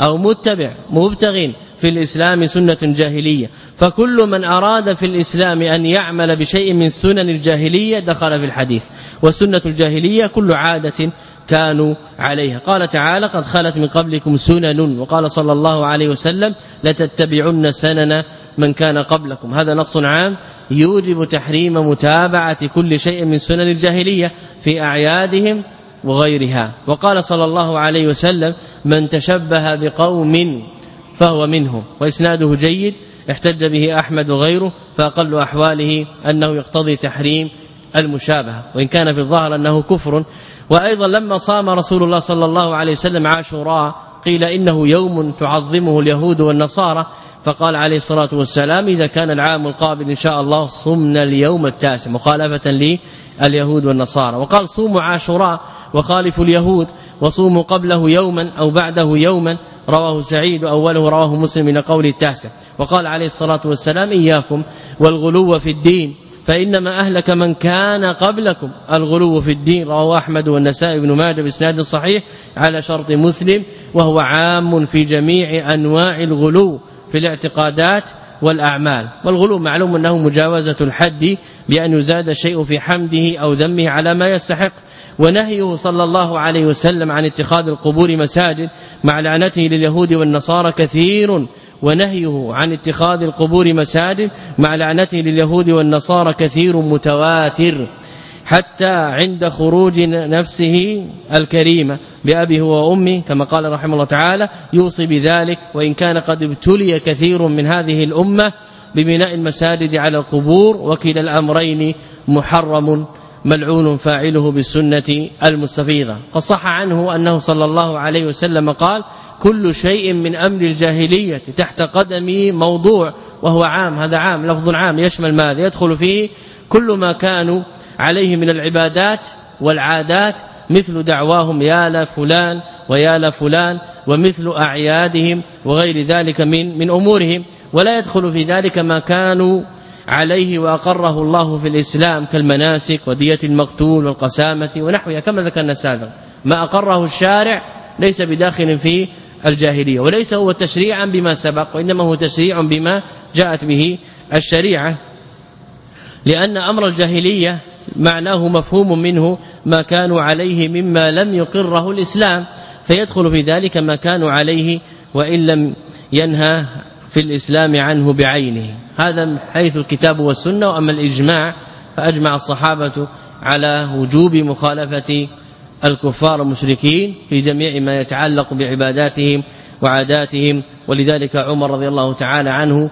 أو متبع مبتغ في الإسلام سنة جاهلية فكل من أراد في الإسلام أن يعمل بشيء من سنن الجاهلية دخل في الحديث. والسنة الجاهلية كل عادة كانوا عليها. قال تعالى قد خلت من قبلكم سنن وقال صلى الله عليه وسلم لتتبعن سنن من كان قبلكم. هذا نص عام يوجب تحريم متابعة كل شيء من سنن الجاهلية في أعيادهم وغيرها. وقال صلى الله عليه وسلم من تشبه بقوم فهو منهم وإسناده جيد احتج به أحمد وغيره فأقل أحواله أنه يقتضي تحريم المشابهة وإن كان في الظاهر أنه كفر. وأيضا لما صام رسول الله صلى الله عليه وسلم عاشوراء قيل إنه يوم تعظمه اليهود والنصارى فقال عليه الصلاة والسلام إذا كان العام القابل إن شاء الله صمنا اليوم التاسع مخالفة لليهود والنصارى. وقال صوموا عاشوراء وخالفوا اليهود وصوموا قبله يوما أو بعده يوما. رواه سعيد أوله رواه مسلم من قول التاسع. وقال عليه الصلاة والسلام إياكم والغلو في الدين فإنما أهلك من كان قبلكم. الغلو في الدين رواه أحمد والنسائي بن ماجه بإسناد صحيح على شرط مسلم وهو عام في جميع أنواع الغلو في الاعتقادات والأعمال. والغلو معلوم أنه مجاوزة الحد بأن يزاد الشيء في حمده أو ذمه على ما يستحق. ونهيه صلى الله عليه وسلم عن اتخاذ القبور مساجد مع لعنته لليهود والنصارى كثير ونهيه عن اتخاذ القبور مساجد مع لعنته لليهود والنصارى كثير متواتر حتى عند خروج نفسه الكريمه بابيه وامه كما قال رحمه الله تعالى يوصي بذلك وإن كان قد ابتلي كثير من هذه الأمة ببناء المساجد على القبور وكلا الأمرين محرم. ملعون فاعله بالسنة المستفيضة. قد صح عنه أنه صلى الله عليه وسلم قال كل شيء من أمر الجاهلية تحت قدمي موضوع وهو عام هذا عام لفظ عام يشمل ماذا؟ يدخل فيه كل ما كانوا عليه من العبادات والعادات مثل دعواهم يا لفلان ويا لفلان ومثل أعيادهم وغير ذلك من من أمورهم ولا يدخل في ذلك ما كانوا عليه وأقره الله في الإسلام كالمناسك ودية المقتول والقسامة ونحوها كما ذكرنا سابقا. ما أقره الشارع ليس بداخل في الجاهلية وليس هو تشريعا بما سبق وإنما هو تشريع بما جاءت به الشريعة. لأن أمر الجاهلية معناه مفهوم منه ما كانوا عليه مما لم يقره الإسلام فيدخل في ذلك ما كانوا عليه وإن لم ينهى في الإسلام عنه بعينه. هذا حيث الكتاب والسنة وأما الإجماع فأجمع الصحابة على وجوب مخالفة الكفار المشركين في جميع ما يتعلق بعباداتهم وعاداتهم. ولذلك عمر رضي الله تعالى عنه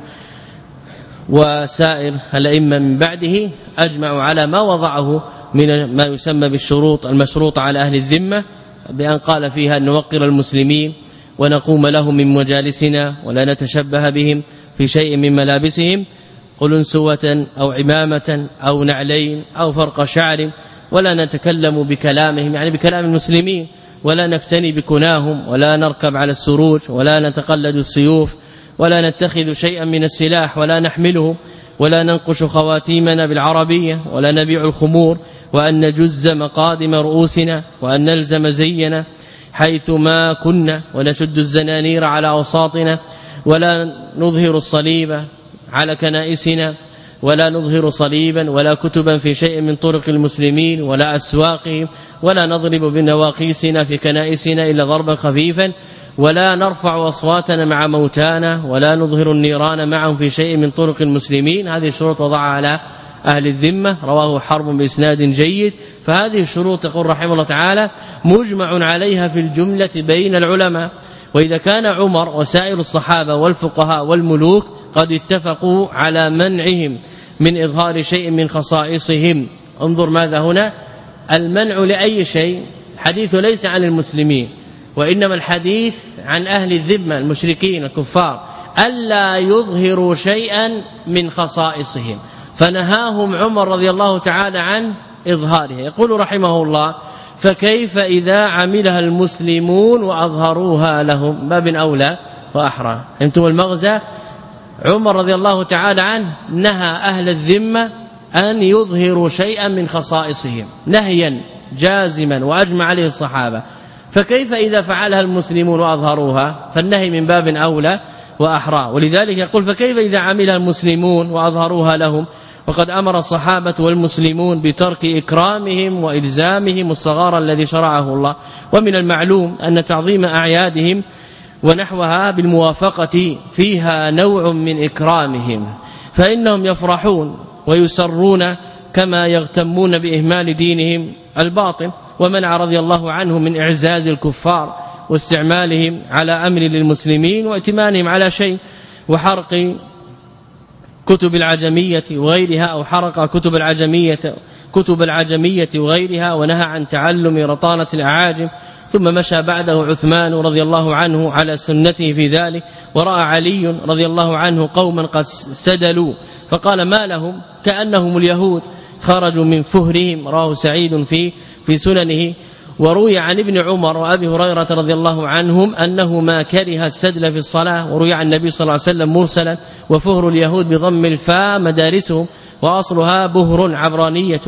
وسائر الأئمة من بعده أجمعوا على ما وضعه من ما يسمى بالشروط المشروطه على أهل الذمة بأن قال فيها ان نوقر المسلمين ونقوم لهم من مجالسنا ولا نتشبه بهم في شيء من ملابسهم قلنسوة أو عمامة أو نعلين أو فرق شعر ولا نتكلم بكلامهم يعني بكلام المسلمين ولا نفتني بكناهم ولا نركب على السروج ولا نتقلد السيوف ولا نتخذ شيئا من السلاح ولا نحمله ولا ننقش خواتيمنا بالعربية ولا نبيع الخمور وأن نجز مقادم رؤوسنا وأن نلزم زينا حيث ما كنا ونشد الزنانير على أوساطنا ولا نظهر الصليب على كنائسنا ولا نظهر صليبا ولا كتبا في شيء من طرق المسلمين ولا أسواقهم ولا نضرب بنواقيسنا في كنائسنا إلا ضربا خفيفا ولا نرفع أصواتنا مع موتانا ولا نظهر النيران معهم في شيء من طرق المسلمين. هذه الشروط وضعها على أهل الذمة. رواه حرب بإسناد جيد. فهذه الشروط يقول رحمه الله تعالى مجمع عليها في الجملة بين العلماء. وإذا كان عمر وسائر الصحابة والفقهاء والملوك قد اتفقوا على منعهم من إظهار شيء من خصائصهم. انظر ماذا هنا. المنع لأي شيء حديث ليس عن المسلمين وإنما الحديث عن أهل الذمة المشركين الكفار ألا يظهروا شيئا من خصائصهم. فنهاهم عمر رضي الله تعالى عن إظهارها. يقول رحمه الله فكيف إذا عملها المسلمون وأظهروها لهم؟ باب أولى وأحرى. أنتم المغزى. عمر رضي الله تعالى عنه نهى أهل الذمة أن يظهروا شيئا من خصائصهم نهيا جازما وأجمع عليه الصحابة. فكيف إذا فعلها المسلمون وأظهروها؟ فالنهي من باب أولى وأحرى. ولذلك يقول فكيف إذا عملها المسلمون وأظهروها لهم؟ وقد أمر الصحابة والمسلمون بترك إكرامهم وإلزامهم الصغار الذي شرعه الله. ومن المعلوم أن تعظيم أعيادهم ونحوها بالموافقة فيها نوع من إكرامهم. فإنهم يفرحون ويسرون كما يغتمون بإهمال دينهم الباطن. ومنع رضي الله عنه من إعزاز الكفار واستعمالهم على أمر للمسلمين واتمانهم على شيء وحرق كتب العجمية وغيرها أو حرق كتب العجمية كتب العجمية وغيرها ونهى عن تعلم رطانة الأعاجم ثم مشى بعده عثمان رضي الله عنه على سنته في ذلك ورأى علي رضي الله عنه قوما قد سدلوا فقال ما لهم؟ كأنهم اليهود. خرجوا من فهرهم راه سعيد في في سننه وروي عن ابن عمر وأبي هريرة رضي الله عنهم أنه ما كره السدل في الصلاة وروي عن النبي صلى الله عليه وسلم مرسلا وفهر اليهود بضم الفاء مدارسهم وأصلها بهر عبرانية.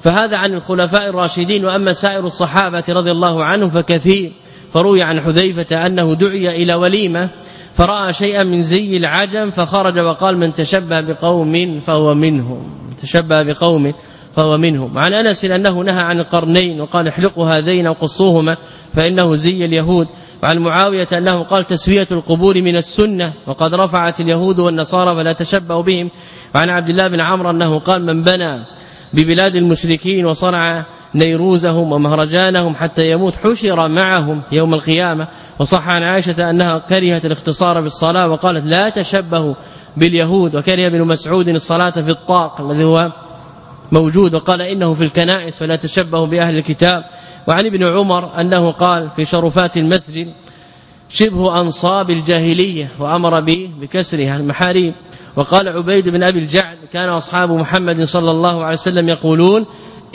فهذا عن الخلفاء الراشدين وأما سائر الصحابة رضي الله عنهم فكثير. فروي عن حذيفة أنه دعي إلى وليمة فرأى شيئا من زي العجم فخرج وقال من تشبه بقوم فهو منهم. تشبه بقوم. فهو منهم. عن أنس أنه نهى عن القرنين وقال احلقوا هذين وقصوهما فإنه زي اليهود. وعن معاوية أنه قال تسوية القبور من السنة وقد رفعت اليهود والنصارى فلا تشبهوا بهم. وعن عبد الله بن عمرو أنه قال من بنى ببلاد المشركين وصنع نيروزهم ومهرجانهم حتى يموت حشر معهم يوم القيامة. وصح عن عائشة أنها كرهت الاختصار بالصلاة وقالت لا تشبهوا باليهود. وكره ابن مسعود الصلاة في الطاق الذي هو موجود وقال إنه في الكنائس فلا تشبهوا بأهل الكتاب. وعن ابن عمر أنه قال في شرفات المسجد شبه أنصاب الجاهلية وأمر به بكسرها المحاريم وقال عبيد بن أبي الجعد كان أصحاب محمد صلى الله عليه وسلم يقولون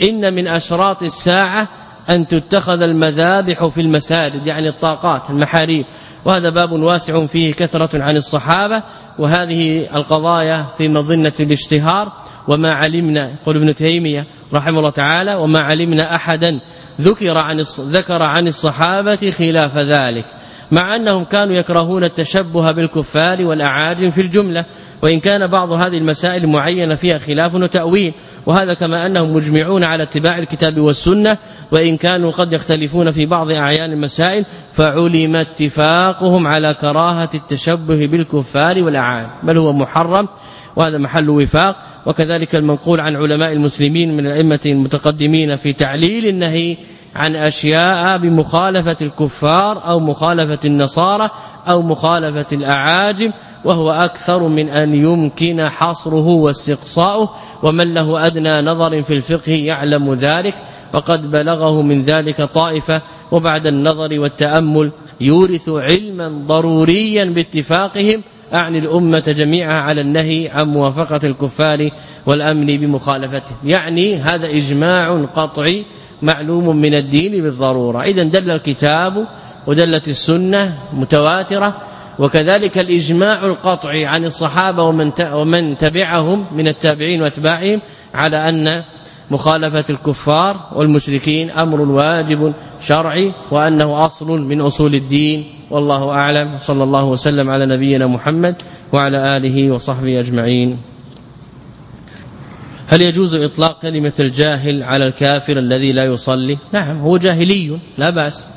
إن من أشراط الساعة أن تتخذ المذابح في المساجد يعني الطاقات المحاريب. وهذا باب واسع فيه كثرة عن الصحابة. وهذه القضايا في مظنة الاشتهار. وما علمنا يقول ابن تيمية رحمه الله تعالى وما علمنا أحدا ذكر عن ذكر عن الصحابة خلاف ذلك مع أنهم كانوا يكرهون التشبه بالكفار والأعاجم في الجملة وإن كان بعض هذه المسائل معينة فيها خلاف وتأويل وهذا كما أنهم مجمعون على اتباع الكتاب والسنة وإن كانوا قد يختلفون في بعض أعيان المسائل فعلم اتفاقهم على كراهة التشبه بالكفار والأعاجم بل هو محرم وهذا محل وفاق. وكذلك المنقول عن علماء المسلمين من الأئمة المتقدمين في تعليل النهي عن أشياء بمخالفة الكفار أو مخالفة النصارى أو مخالفة الأعاجم وهو أكثر من أن يمكن حصره واستقصاؤه. ومن له أدنى نظر في الفقه يعلم ذلك. وقد بلغه من ذلك طائفة. وبعد النظر والتأمل يورث علما ضروريا باتفاقهم. أعني الأمة جميعها على النهي عن موافقة الكفار والأمن بمخالفته. يعني هذا إجماع قطعي معلوم من الدين بالضرورة. اذا دل الكتاب ودلت السنة متواترة وكذلك الإجماع القطعي عن الصحابة ومن ومن تبعهم من التابعين وأتباعهم على أن مخالفة الكفار والمشركين أمر واجب شرعي وأنه أصل من أصول الدين. والله أعلم. صلى الله وسلم على نبينا محمد وعلى آله وصحبه أجمعين. هل يجوز إطلاق كلمة الجاهل على الكافر الذي لا يصلي؟ نعم هو جاهلي لا بأس.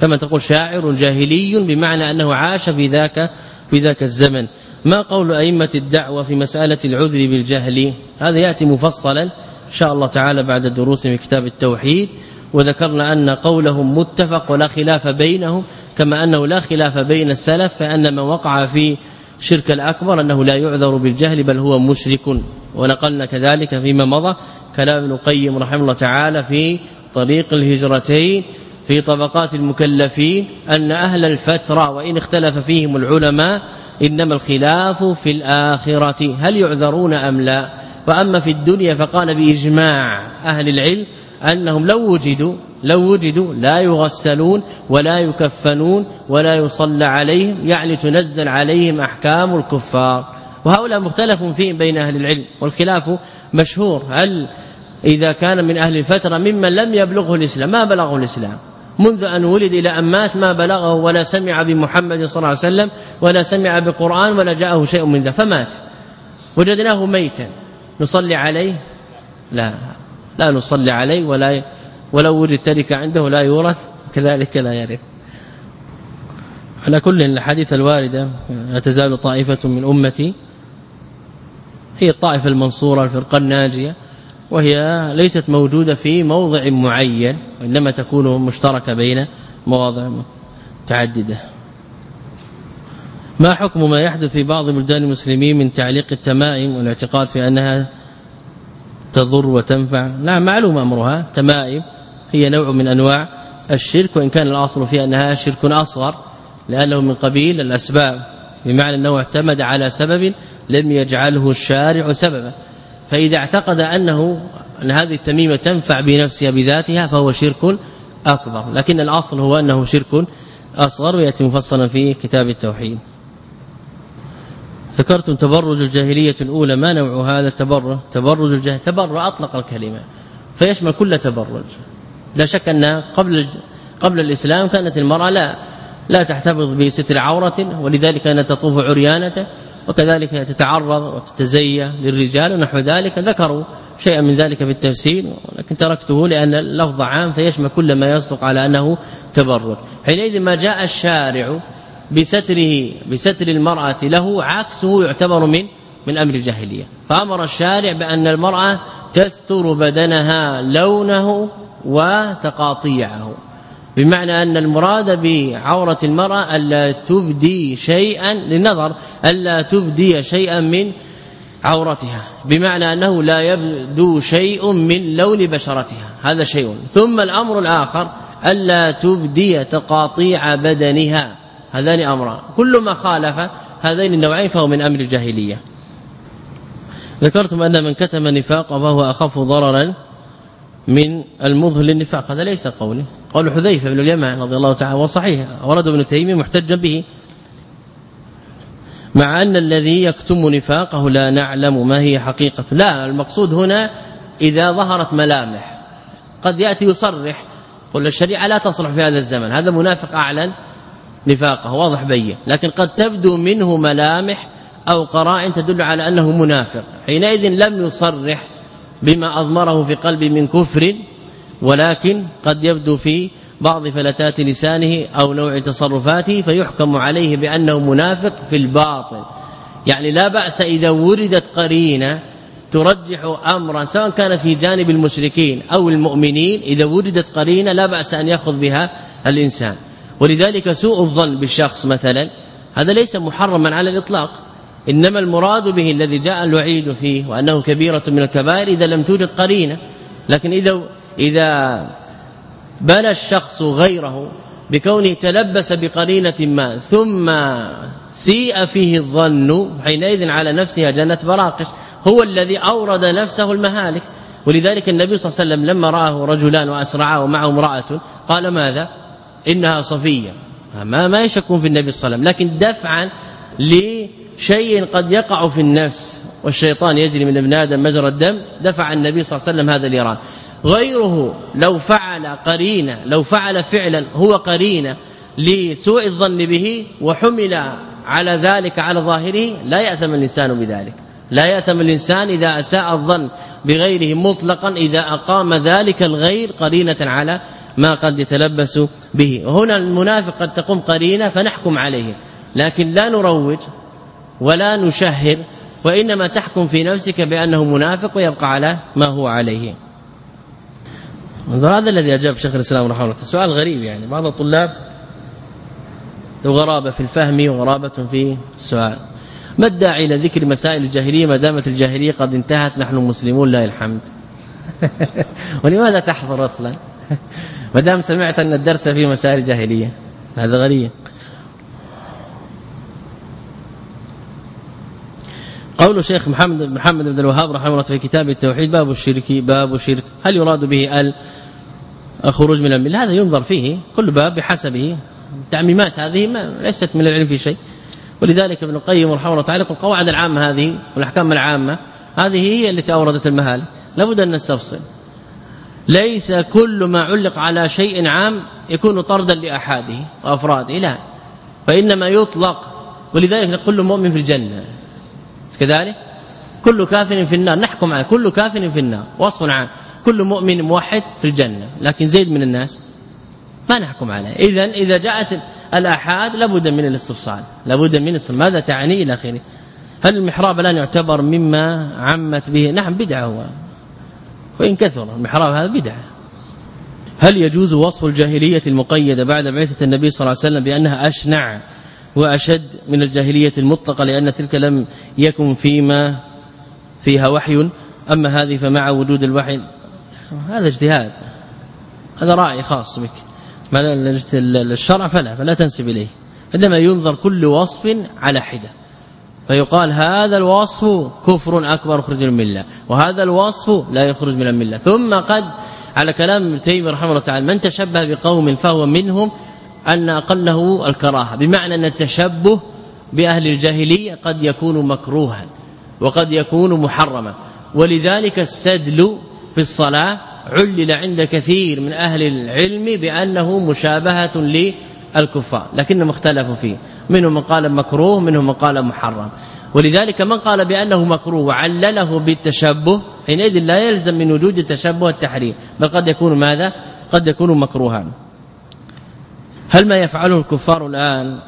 كما تقول شاعر جاهلي بمعنى أنه عاش في ذاك في ذاك الزمن. ما قول أئمة الدعوة في مسألة العذر بالجهل؟ هذا يأتي مفصلا. إن شاء الله تعالى بعد الدروس في كتاب التوحيد وذكرنا أن قولهم متفق ولا خلاف بينهم كما أنه لا خلاف بين السلف فإن من وقع في شرك الأكبر أنه لا يعذر بالجهل بل هو مشرك. ونقلنا كذلك فيما مضى كلام ابن القيم رحمه الله تعالى في طريق الهجرتين في طبقات المكلفين أن أهل الفترة وإن اختلف فيهم العلماء إنما الخلاف في الآخرة هل يعذرون أم لا؟ وأما في الدنيا فقال بإجماع أهل العلم أنهم لو وجدوا لو وجدوا لا يغسلون ولا يكفنون ولا يصلى عليهم يعني تنزل عليهم أحكام الكفار. وهؤلاء مختلف فيهم بين أهل العلم والخلاف مشهور. هل إذا كان من أهل الفترة ممن لم يبلغه الإسلام؟ ما بلغه الإسلام. منذ أن ولد إلى أن مات ما بلغه ولا سمع بمحمد صلى الله عليه وسلم ولا سمع بقرآن ولا جاءه شيء من ذا فمات. وجدناه ميتا. نصلي عليه؟ لا. لا نصلي عليه ولا ولو وجد ترك عنده لا يورث كذلك لا يرث. على كل الحديث الواردة لا تزال طائفة من أمتي هي الطائفة المنصورة الفرقة الناجية وهي ليست موجودة في موضع معين وإنما تكون مشتركة بين مواضع متعددة. ما حكم ما يحدث في بعض بلدان المسلمين من تعليق التمائم والاعتقاد في أنها تضر وتنفع؟ نعم معلوم أمرها. تمائم هي نوع من أنواع الشرك وإن كان الأصل فيها أنها شرك أصغر لأنه من قبيل الأسباب. بمعنى أنه اعتمد على سبب لم يجعله الشارع سببا. فإذا اعتقد أنه أن هذه التميمة تنفع بنفسها بذاتها فهو شرك أكبر. لكن الأصل هو أنه شرك أصغر ويأتي مفصلا في كتاب التوحيد. ذكرتم تبرج الجاهلية الأولى ما نوع هذا التبرج؟ تبرج الجاهليه تبرج أطلق الكلمة فيشمل كل تبرج. لا شك أن قبل قبل الإسلام كانت المرأة لا لا تحتفظ بستر عورة ولذلك كانت تطوف عريانة وكذلك تتعرض وتتزيى للرجال ونحو ذلك. ذكروا شيئا من ذلك في التفسير لكن تركته لأن اللفظ عام فيشمل كل ما يصدق على أنه تبرج. حينئذ ما جاء الشارع بستره بستر المرأة له عكسه يعتبر من من أمر الجاهلية. فأمر الشارع بأن المرأة تستر بدنها لونه وتقاطيعه. بمعنى أن المراد بعورة المرأة ألا تبدي شيئا للنظر ألا تبدي شيئا من عورتها. بمعنى أنه لا يبدو شيء من لون بشرتها. هذا شيء. ثم الأمر الآخر ألا تبدي تقاطيع بدنها. هذان أمران. كل ما خالف هذين النوعين فهو من أمر الجاهلية. ذكرتم أن من كتم نفاق فهو أخف ضررا من المظهر النفاق هذا ليس قولي. قول حذيفة بن اليمان رضي الله تعالى وصحيح ورد ابن تيمية محتجا به. مع أن الذي يكتم نفاقه لا نعلم ما هي حقيقة. لا المقصود هنا إذا ظهرت ملامح. قد يأتي يصرح. قل الشريعة لا تصلح في هذا الزمن. هذا منافق أعلن. نفاقه واضح بين. لكن قد تبدو منه ملامح أو قرائن تدل على أنه منافق. حينئذ لم يصرح بما أضمره في قلبه من كفر ولكن قد يبدو في بعض فلتات لسانه أو نوع تصرفاته فيحكم عليه بأنه منافق في الباطن يعني لا بأس إذا وردت قرينة ترجح أمرا سواء كان في جانب المشركين أو المؤمنين إذا وجدت قرينة لا بأس أن يأخذ بها الإنسان. ولذلك سوء الظن بالشخص مثلا هذا ليس محرما على الإطلاق. إنما المراد به الذي جاء الوعيد فيه وأنه كبيرة من الكبائر إذا لم توجد قرينة. لكن إذا إذا بنى الشخص غيره بكونه تلبس بقرينة ما ثم سيء فيه الظن حينئذ على نفسها جنة براقش هو الذي أورد نفسه المهالك. ولذلك النبي صلى الله عليه وسلم لما رآه رجلان واسرعاه ومعه امرأة قال ماذا؟ إنها صفية. ما ما يشكون في النبي صلى الله عليه وسلم. لكن دفعا لشيء قد يقع في النفس والشيطان يجري من ابن آدم مجرى الدم دفع النبي صلى الله عليه وسلم هذا الإيران. غيره لو فعل قرينة لو فعل فعلا هو قرينة لسوء الظن به وحمل على ذلك على ظاهره لا يأثم الإنسان بذلك. لا يأثم الإنسان إذا أساء الظن بغيره مطلقا إذا أقام ذلك الغير قرينة على ما قد يتلبس به. وهنا المنافق قد تقوم قرينة فنحكم عليه لكن لا نروج ولا نشهر وإنما تحكم في نفسك بأنه منافق ويبقى على ما هو عليه. هذا الذي أجاب شيخ الإسلام رحمه الله. سؤال غريب يعني. بعض الطلاب غرابة في الفهم وغرابة في السؤال. ما الداعي إلى ذكر مسائل الجاهلية ما دامت الجاهلية قد انتهت؟ نحن مسلمون لله الحمد. *laughs* ولماذا تحضر أصلا؟ ما دام سمعت أن الدرس في مسائل الجاهليه هذا غريب قول شيخ محمد محمد بن الوهاب رحمه الله في كتاب التوحيد باب الشرك باب الشرك. هل يراد به ال الخروج من الملة؟ هذا ينظر فيه كل باب بحسبه. التعميمات هذه ما ليست من العلم في شيء. ولذلك ابن القيم رحمه الله تعالى القواعد العامة هذه والأحكام العامة هذه هي التي أوردت المهالك. لابد أن نستفصل. ليس كل ما علق على شيء عام يكون طردا لأحاده وأفراده لا. فانما يطلق. ولذلك كل مؤمن في الجنة. كذلك كل كافر في النار. نحكم على كل كافر في النار. وصف عام. كل مؤمن موحد في الجنة. لكن زيد من الناس ما نحكم عليه. اذا إذا جاءت الأحاد لابد من الاستفصال. لابد من الاستفصال. ماذا تعني إلى اخره هل المحراب الآن يعتبر مما عمت به؟ نعم بدعة هو. وإن كثر المحراب هذا بدعة. هل يجوز وصف الجاهلية المقيدة بعد بعثة النبي صلى الله عليه وسلم بأنها أشنع وأشد من الجاهلية المطلقة لأن تلك لم يكن فيما فيها وحي؟ أما هذه فمع وجود الوحي هذا اجتهاد. هذا رأي خاص بك. ما الشرع فلا فلا تنسب إليه. انما ينظر كل وصف على حدة. فيقال هذا الوصف كفر أكبر يخرج من الملة وهذا الوصف لا يخرج من الملة. ثم قد على كلام ابن تيمية رحمه الله تعالى من تشبه بقوم فهو منهم أن أقله الكراهة. بمعنى أن التشبه بأهل الجاهلية قد يكون مكروها وقد يكون محرما. ولذلك السدل في الصلاة علل عند كثير من أهل العلم بأنه مشابهة للكفار لكنهم اختلفوا فيه. منهم من قال مكروه منهم من قال محرم. ولذلك من قال بأنه مكروه وعلله بالتشبه حينئذ لا يلزم من وجود التشبه التحريم بل قد يكون ماذا؟ قد يكون مكروها. هل ما يفعله الكفار الآن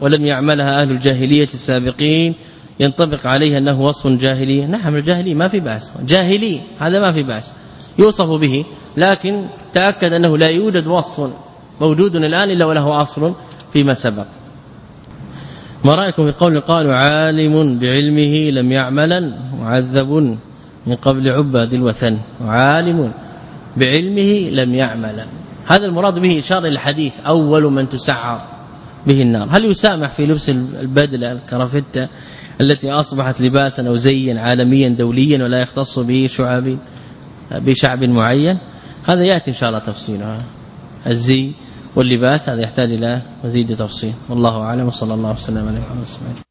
ولم يعملها أهل الجاهلية السابقين ينطبق عليه أنه وصف جاهلي؟ نعم الجاهلي ما في بأس. جاهلي هذا ما في بأس. يوصف به لكن تأكد أنه لا يوجد وصف موجود الآن إلا وله أصل فيما سبق. ما رأيكم في قول قالوا عالم بعلمه لم يعملا معذب من قبل عباد الوثن. عالم بعلمه لم يعملا. هذا المراد به إشار الحديث أول من تسعر به النار. هل يسامح في لبس البدلة الكرافته التي أصبحت لباسا أو زيا عالميا دوليا ولا يختص به شعب بشعب معين؟ هذا يأتي إن شاء الله تفصيلها. الزي واللباس هذا يحتاج إلى مزيد تفصيل. والله أعلم. وصلى الله وسلم على محمد